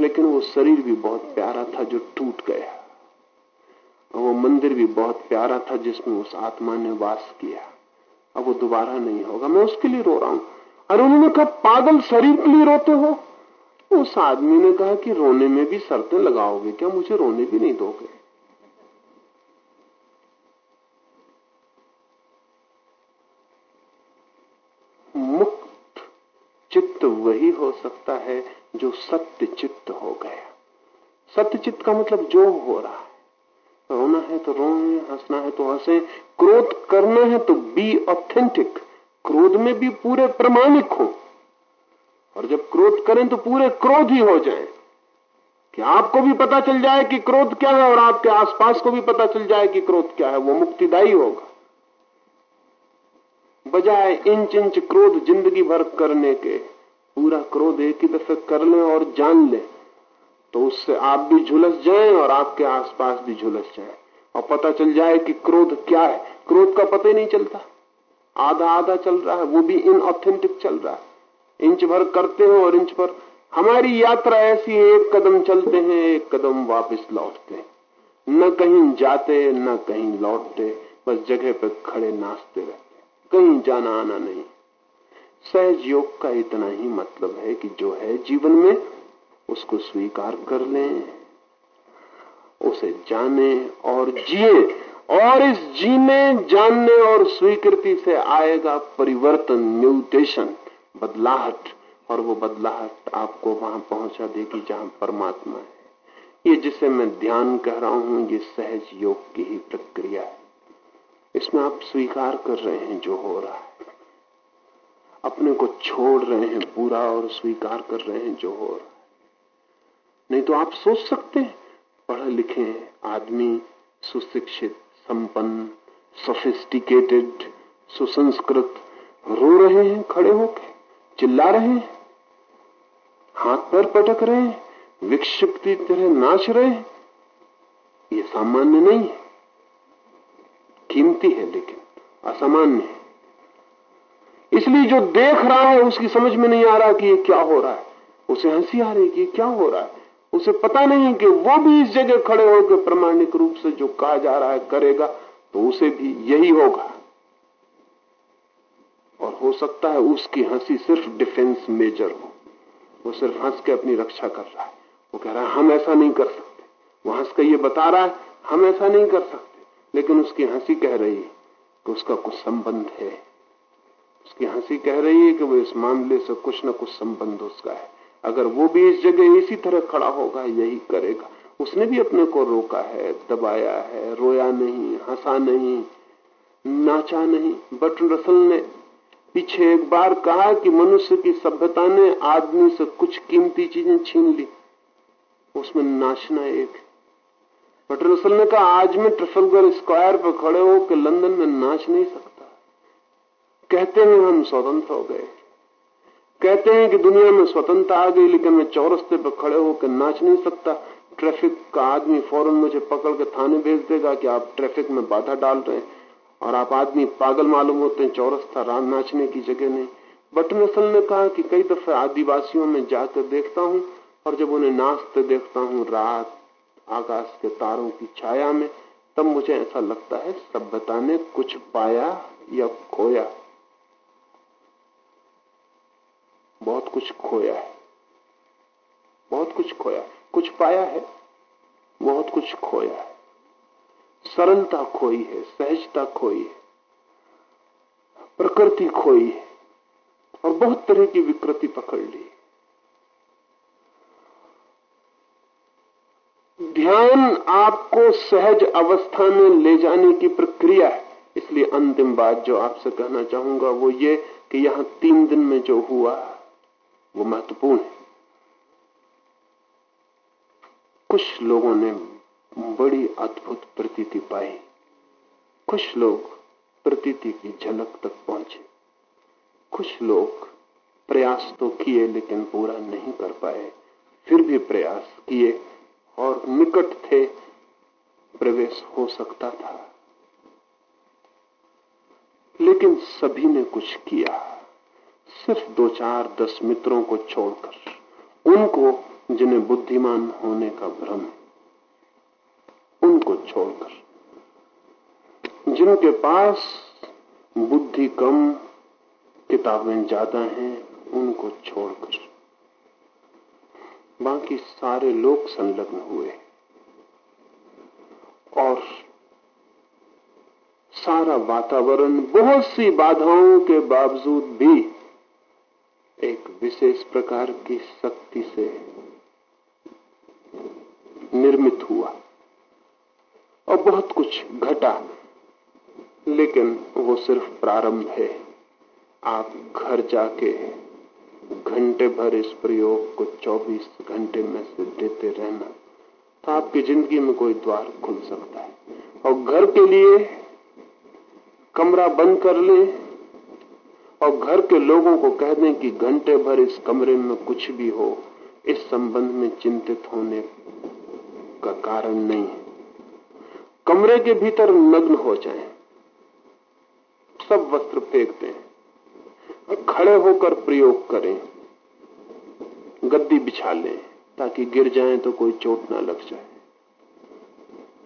लेकिन वो शरीर भी बहुत प्यारा था जो टूट गया। और वो मंदिर भी बहुत प्यारा था जिसमें उस आत्मा ने वास किया। अब वो दोबारा नहीं होगा। मैं उसके लिए रो रहा हूँ। अरे उन्होंने कहा, पागल शरीर के लिए रोते हो? उस आदमी ने कहा कि रोने में भी शर्तें लगाओगे। क्या मुझे रोने भी नहीं दोगे मुक्त चित्त वही हो सकता है जो सत्य चित्त हो गया। सत्य चित्त का मतलब जो हो रहा है। रोना है तो रोए, हंसना है तो हंसे, क्रोध करना है तो बी ऑथेंटिक क्रोध में भी पूरे प्रमाणिक हो। और जब क्रोध करें तो पूरे क्रोध ही हो जाए। कि आपको भी पता चल जाए कि क्रोध क्या है और आपके आसपास को भी पता चल जाए कि क्रोध क्या है, वो मुक्तिदायी होगा। बजाय इंच इंच क्रोध ज़िंदगी भर करने के। पूरा क्रोध एक ही दफे कर लें और जान लें। तो उससे आप भी झुलस जाएँ और आपके आसपास भी झुलस जाए। और पता चल जाए कि क्रोध क्या है। क्रोध का पता ही नहीं चलता। आधा आधा चल रहा है, वो भी इनऑथेंटिक चल रहा है। इंच भर करते हैं और इंच भर हमारी यात्रा ऐसी है, एक कदम चलते हैं, एक कदम वापस लौटते हैं। न कहीं जाते, न कहीं लौटते, बस जगह पर खड़े नाचते रहते कहीं जाना आना नहीं। सहज योग का इतना ही मतलब है कि जो है जीवन में, उसको स्वीकार कर लें, उसे जाने और जिए। और इस जीने, जानने और स्वीकृति से आएगा परिवर्तन म्यूटेशन बदलाहट। और वो बदलाहट आपको वहाँ पहुँचा देगी जहाँ परमात्मा है। ये जिसे मैं ध्यान कह रहा हूँ, ये सहज योग की ही प्रक्रिया है। इसमें आप स्वीकार कर रहे हैं जो हो रहा है। अपने को छोड़ रहे हैं पूरा और स्वीकार कर रहे हैं, जो हो रहा नहीं तो आप सोच सकते हैं, पढ़े लिखे आदमी, सुशिक्षित, संपन्न सोफिस्टिकेटेड सुसंस्कृत, रो रहे हैं, खड़े होके, चिल्ला रहे हैं, हाथ पैर पटक रहे हैं, विक्षिप्ति तरह नाच रहे हैं। ये सामान्य नहीं है। कीमती है, लेकिन असामान्य है। इसलिए जो देख रहा है, उसकी समझ में नहीं आ रहा कि ये क्या हो रहा है। उसे हँसी आ रही कि क्या हो रहा है। उसे पता नहीं कि वो भी इस जगह खड़े होकर प्रमाणिक रूप से जो कहा जा रहा है करेगा तो उसे भी यही होगा। और हो सकता है उसकी हँसी सिर्फ़ डिफेंस मेजर हो। वो सिर्फ़ हंस के अपनी रक्षा कर रहा है। वो कह रहा है, हम ऐसा नहीं कर सकते। वो हंस के ये बता रहा है, हम ऐसा नहीं कर सकते। लेकिन उसकी हँसी कह रही है कि उसका कुछ संबंध है। उसकी हँसी कह रही है कि वो इस मामले से कुछ न कुछ संबंध उसका है। अगर वो भी इस जगह इसी तरह खड़ा होगा, यही करेगा। उसने भी अपने को रोका है, दबाया है, रोया नहीं, हंसा नहीं, नाचा नहीं। बट रसल ने पीछे एक बार कहा कि मनुष्य की सभ्यता ने आदमी से कुछ कीमती चीज़ें छीन ली। उसमें नाचना एक बट रसल ने कहा, आज मैं ट्रफलगर स्क्वायर पर खड़े हो कि लंदन में नाच नहीं सकता। कहते हैं हम स्वतंत्र हो गए। कहते हैं कि दुनिया में स्वतंत्रता आ गई, लेकिन मैं चौरस्ते पर खड़े होकर नाच नहीं सकता। ट्रैफ़िक का आदमी फ़ौरन मुझे पकड़ के थाने भेज देगा कि आप ट्रैफ़िक में बाधा डाल रहे हैं। और आप आदमी पागल मालूम होते हैं चौरस्ता रात नाचने की जगह नहीं। बट नसल ने कहा कि कई दफे आदिवासियों में जाकर देखता हूँ, और जब उन्हें नाचते देखता हूँ रात आकाश के तारों की छाया में, तब मुझे ऐसा लगता है सभ्यता ने कुछ पाया या खोया। बहुत कुछ खोया है। बहुत कुछ खोया कुछ पाया है, बहुत कुछ खोया है। सरलता खोई है, सहजता खोई है। प्रकृति खोई है और बहुत तरह की विकृति पकड़ ली। ध्यान आपको सहज अवस्था में ले जाने की प्रक्रिया है। इसलिए अंतिम बात जो आपसे कहना चाहूँगा वो ये कि यहाँ तीन दिन में जो हुआ वो महत्वपूर्ण है कुछ लोगों ने बड़ी अद्भुत प्रतीति पाई। कुछ लोग प्रतीति की झलक तक पहुँचे। कुछ लोग प्रयास तो किए लेकिन पूरा नहीं कर पाए। फिर भी प्रयास किए और निकट थे, प्रवेश हो सकता था। लेकिन सभी ने कुछ किया। सिर्फ़ दो चार दस मित्रों को छोड़कर, उनको जिन्हें बुद्धिमान होने का भ्रम उनको छोड़कर। जिनके पास बुद्धि कम, किताबें ज़्यादा हैं, उनको छोड़कर। बाकी सारे लोग संलग्न हुए और सारा वातावरण, बहुत सी बाधाओं के बावजूद भी एक विशेष प्रकार की शक्ति से निर्मित हुआ। और बहुत कुछ घटा। लेकिन वो सिर्फ़ प्रारंभ है। आप घर जाके घंटे भर इस प्रयोग को 24 घंटे में से देते रहना तो आपकी ज़िंदगी में कोई द्वार खुल सकता है। और घर के लिए कमरा बंद कर ले। और घर के लोगों को कह दें कि घंटे भर इस कमरे में कुछ भी हो इस संबंध में चिंतित होने का कारण नहीं है। कमरे के भीतर नग्न हो जाएँ, सब वस्त्र फेंक दें खड़े होकर प्रयोग करें। गद्दी बिछा लें ताकि गिर जाएँ तो कोई चोट ना लग जाए।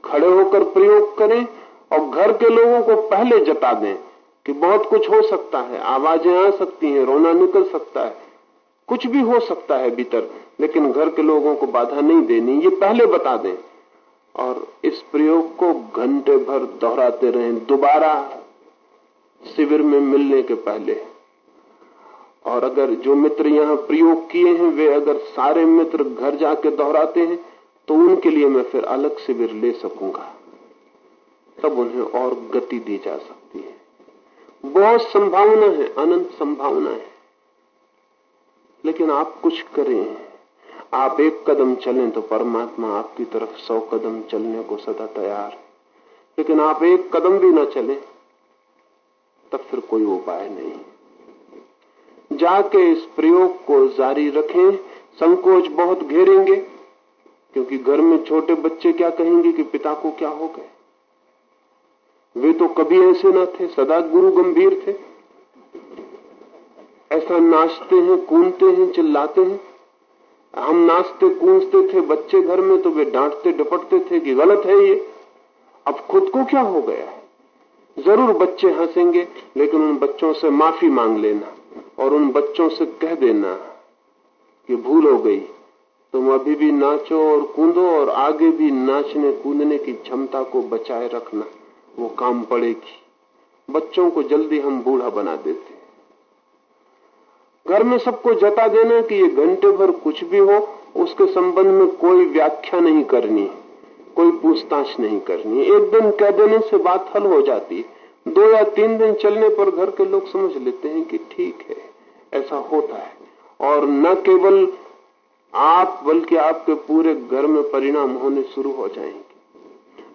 खड़े होकर प्रयोग करें और घर के लोगों को पहले जता दें कि बहुत कुछ हो सकता है, आवाज़ें आ सकती हैं, रोना निकल सकता है। कुछ भी हो सकता है भीतर, लेकिन घर के लोगों को बाधा नहीं देनी, ये पहले बता दें। और इस प्रयोग को घंटे भर दोहराते रहें, दोबारा शिविर में मिलने के पहले। और अगर जो मित्र यहाँ प्रयोग किए हैं, वे अगर सारे मित्र घर जाके दोहराते हैं तो उनके लिए मैं फिर अलग शिविर ले सकूँगा। तब उन्हें और गति दी जा सकती बहुत संभावना है, अनंत संभावना है। लेकिन आप कुछ करें। आप एक कदम चलें तो परमात्मा आपकी तरफ़ सौ कदम चलने को सदा तैयार। लेकिन आप एक कदम भी ना चले, तब फिर कोई उपाय नहीं। जाके इस प्रयोग को जारी रखें। संकोच बहुत घेरेंगे, क्योंकि घर में छोटे बच्चे क्या कहेंगे कि पिता को क्या हो गए वे तो कभी ऐसे ना थे सदा गुरु गंभीर थे। ऐसा नाचते हैं, कूदते हैं, चिल्लाते हैं। हम नाचते, कूदते थे, बच्चे घर में तो वे डांटते, डपटते थे कि गलत है ये। अब खुद को क्या हो गया है? ज़रूर बच्चे हंसेंगे, लेकिन उन बच्चों से माफ़ी मांग लेना और उन बच्चों से कह देना कि भूल हो गई। तुम अभी भी नाचो और कूदो और आगे भी नाचने, कूदने की क्षमता को बचाए रखना। वो काम पड़ेगी। बच्चों को जल्दी हम बूढ़ा बना देते घर में सबको जता देना कि ये घंटे भर कुछ भी हो, उसके संबंध में कोई व्याख्या नहीं करनी, कोई पूछताछ नहीं करनी। एक दिन कह देने से बात हल हो जाती। दो या तीन दिन चलने पर घर के लोग समझ लेते हैं कि ठीक है, ऐसा होता है। और न केवल आप, बल्कि आपके पूरे घर में परिणाम होने शुरू हो जाएँगे।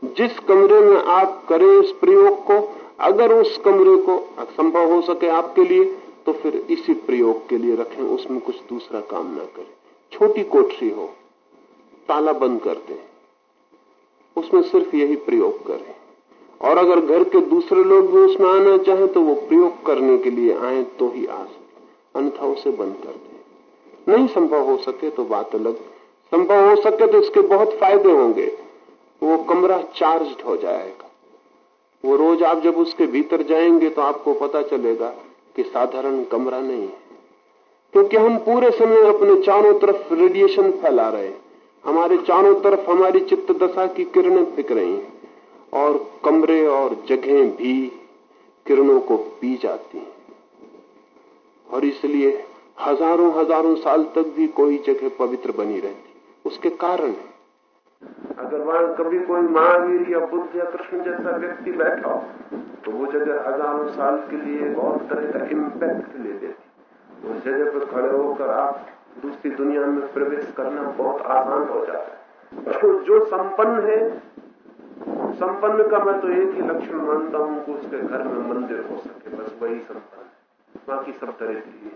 जिस कमरे में आप करें इस प्रयोग को, अगर उस कमरे को संभव हो सके आपके लिए तो फिर इसी प्रयोग के लिए रखें, उसमें कुछ दूसरा काम ना करें। छोटी कोठरी हो, ताला बंद कर दें, उसमें सिर्फ़ यही प्रयोग करें। और अगर घर के दूसरे लोग भी उसमें आना चाहें तो वो प्रयोग करने के लिए आए तो ही आ सके। अन्यथा उसे बंद कर दें। नहीं संभव हो सके तो बात अलग। संभव हो सके तो इसके बहुत फ़ायदे होंगे। वो कमरा चार्ज हो जाएगा। वो रोज आप जब उसके भीतर जाएँगे तो आपको पता चलेगा कि साधारण कमरा नहीं है। क्योंकि हम पूरे समय अपने चारों तरफ़ रेडिएशन फैला रहे हैं। हमारे चारों तरफ़ हमारी चित्त दशा की किरणें फिक रही हैं और कमरे और जगह भी किरणों को पी जाती हैं। और इसलिए हज़ारों हज़ारों साल तक भी कोई जगह पवित्र बनी रहती। उसके कारण है। अगर वहाँ कभी कोई महावीर या बुद्ध या कृष्ण जैसा व्यक्ति बैठा हो तो वो जगह हज़ारों साल के लिए और तरह का इम्पैक्ट ले देती उस जगह पर खड़े होकर आप दूसरी दुनिया में प्रवेश करना बहुत आसान हो जाता है। तो जो संपन्न है, संपन्न का मैं तो एक ही लक्षण मानता हूँ कि उसके घर में मंदिर हो सके, बस वही संपन्न बाकी सब तरह की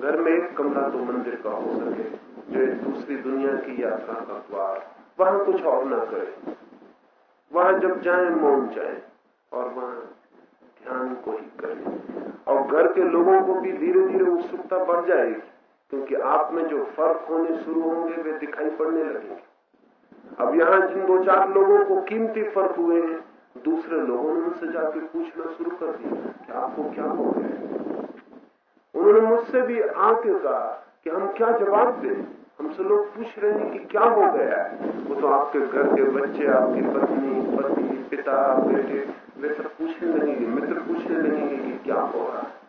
घर में एक कमरा तो मंदिर का हो सके, जो एक दूसरी दुनिया की यात्रा का द्वार, वहाँ कुछ और ना करे। वहाँ जब जाए, मौन जाए, और वहाँ ध्यान को ही करें। और घर के लोगों को भी धीरे धीरे उत्सुकता बढ़ जाएगी, क्योंकि आप में जो फ़र्क होने शुरू होंगे, वे दिखाई पड़ने लगेंगे। अब यहाँ जिन दो चार लोगों को कीमती फ़र्क हुए हैं, दूसरे लोगों ने उनसे जाके पूछना शुरू कर दिया कि आपको क्या हो गया? उन्होंने मुझसे भी आके कहा कि हम क्या जवाब दें? हमसे लोग पूछ रहे हैं कि क्या हो गया है। वो तो आपके घर के बच्चे, आपकी पत्नी, पति, पिता, बेटे, वे सब पूछने लगेंगे, मित्र पूछने लगेंगे कि क्या हो रहा है।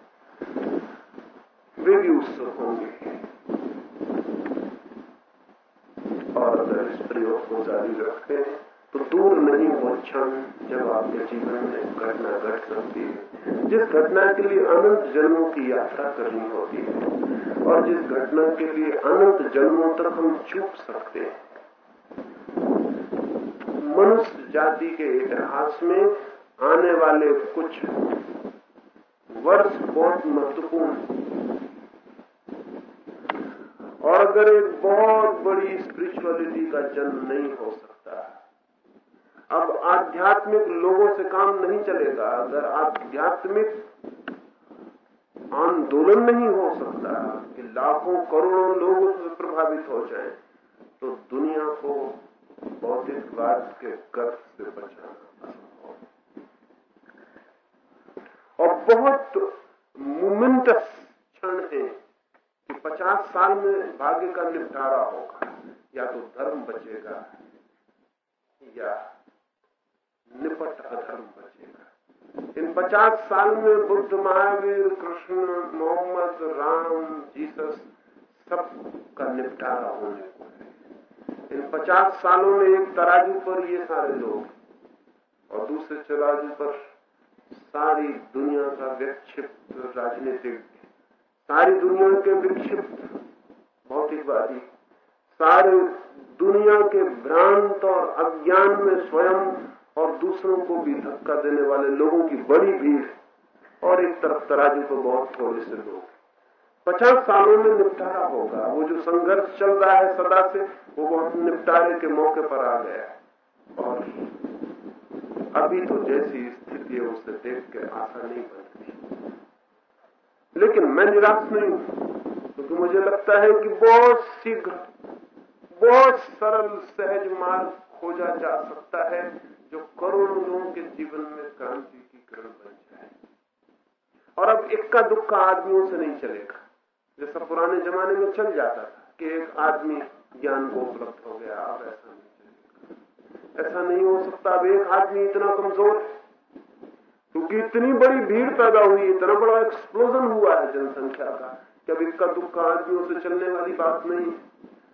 वे भी उत्सुक होंगे। और अगर इस प्रयोग को जारी रखते हैं तो दूर नहीं वो क्षण जब आपके जीवन में घटना घट सकती है। जिस घटना के लिए अनंत जन्मों की यात्रा करनी होती है, और जिस घटना के लिए अनंत जन्मों तक हम चूक सकते हैं। मनुष्य जाति के इतिहास में आने वाले कुछ वर्ष बहुत महत्वपूर्ण और अगर एक बहुत बड़ी स्पिरिचुअलिटी का जन्म नहीं हो सकता अब आध्यात्मिक लोगों से काम नहीं चलेगा। अगर आध्यात्मिक आंदोलन नहीं हो सकता कि लाखों करोड़ों लोग उससे प्रभावित हो जाएँ, तो दुनिया को भौतिकवाद के गर्भ से बचाना और बहुत मोमेंटस क्षण है कि 50 साल में भाग्य का निपटारा होगा। या तो धर्म बचेगा या निपट अधर्म बचेगा। इन पचास साल में बुद्ध महावीर, कृष्ण, मोहम्मद, राम, जीसस, सब का निपटारा होने को इन पचास सालों में एक तराजू पर ये सारे लोग और दूसरे तराजू पर सारी दुनिया का विक्षिप्त राजनीतिक, सारी दुनिया के विक्षिप्त भौतिकवादी, सारे दुनिया के भ्रांत और अज्ञान में स्वयं और दूसरों को भी धक्का देने वाले लोगों की बड़ी भीड़ और एक तरफ़ तराजू तो बहुत थोड़े से लोग पचास सालों में निपटारा होगा। वो जो संघर्ष चल रहा है सदा से, वो बहुत निपटारे के मौके पर आ गया। है और अभी तो जैसी स्थिति है, उसे देख के आशा नहीं बनती। लेकिन मैं निराश नहीं हूँ। क्योंकि मुझे लगता है कि बहुत शीघ्र, बहुत सरल, सहज मार्ग खोजा जा सकता है। जो करोड़ों लोगों के जीवन में क्रांति की किरण बन जाए। और अब इक्का दुक्का आदमियों से नहीं चलेगा। जैसा पुराने जमाने में चल जाता था कि एक आदमी ज्ञान को उपलब्ध हो गया अब ऐसा नहीं चलेगा। ऐसा नहीं हो सकता। अब एक आदमी इतना कमज़ोर है, क्योंकि इतनी बड़ी भीड़ पैदा हुई, इतना बड़ा एक्सप्लोजन हुआ है जनसंख्या का, कि अब इक्का दुक्का आदमियों से चलने वाली बात नहीं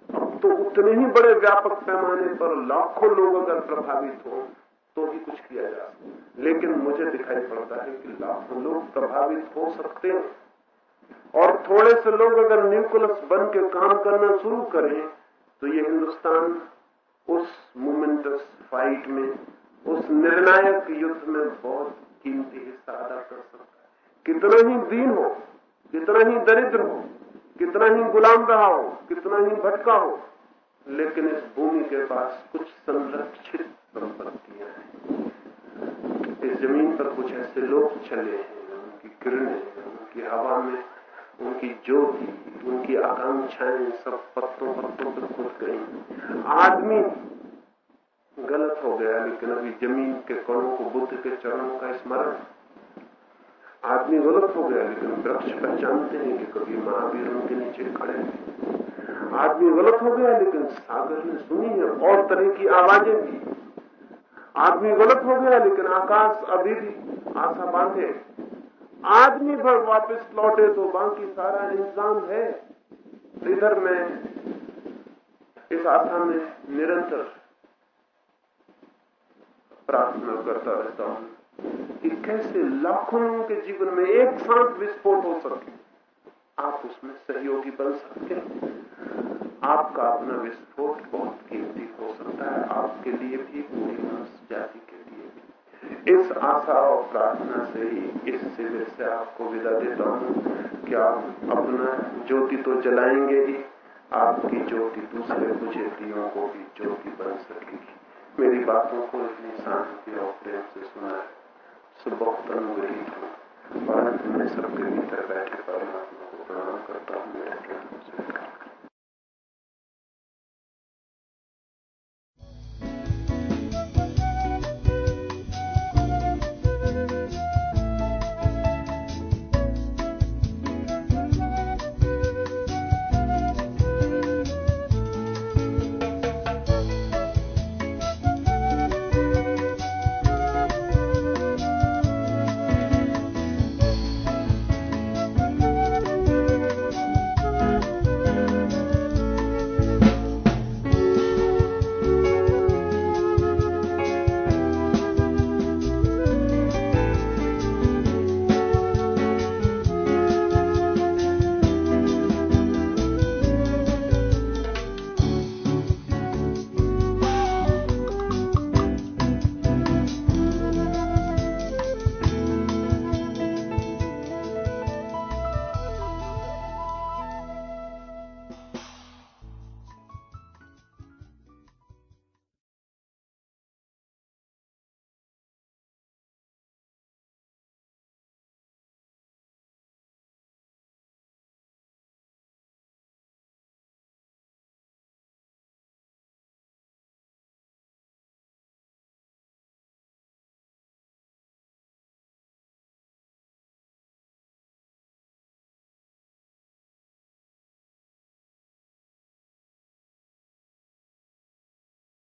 अब तो उतने ही बड़े व्यापक पैमाने पर लाखों लोग अगर प्रभावित हो तो ही कुछ किया जा सकता लेकिन मुझे दिखाई पड़ता है कि लाखों लोग प्रभावित हो सकते हैं। और थोड़े से लोग अगर न्यूक्लियस बन के काम करना शुरू करें तो ये हिंदुस्तान उस मोमेंटस फाइट में, उस निर्णायक युद्ध में बहुत कीमती हिस्सा अदा कर सकता है। कितना ही दीन हो, कितना ही दरिद्र हो, कितना ही गुलाम रहा हो, कितना ही भटका हो, लेकिन इस भूमि के पास कुछ संरक्षित संपत्तियाँ हैं। इस ज़मीन पर कुछ ऐसे लोग चले हैं, उनकी किरणें उनकी हवा में, उनकी ज्योति, उनकी आकांक्षाएँ सब पत्तों पत्तों पर खुद गई। आदमी गलत हो गया, लेकिन अभी ज़मीन के कणों को, बुद्ध के चरणों का स्मरण। आदमी गलत हो गया, लेकिन वृक्ष पहचानते हैं कि कभी महावीर उनके नीचे खड़े हैं। आदमी गलत हो गया, लेकिन सागर ने सुनी है, और तरह की आवाज़ें भी आदमी गलत हो गया, लेकिन आकाश अभी भी आशा बांधे आदमी भर वापस लौटे तो बाकी सारा इंतज़ाम है। इधर मैं इस आशा में निरंतर प्रार्थना करता रहता हूँ कि कैसे लाखों के जीवन में एक साथ विस्फोट हो सके। आप उसमें सहयोगी बन सकते आपका अपना विस्फोट बहुत कीमती हो सकता है। आपके लिए भी पूरी जाति के लिए इस आशा और प्रार्थना से ही इस शिविर से आपको विदा देता हूँ कि आप अपना ज्योति तो जलाएँगे ही, आपकी ज्योति दूसरे बुझे दियों को भी ज्योति बन सकेगी। मेरी बातों को इतनी शांति और प्रेम से सुना है से बहुत अनुग्रहित हूँ। और मैं सबके भीतर बैठे परमात्मा को प्रणाम करता हूँ। मेरे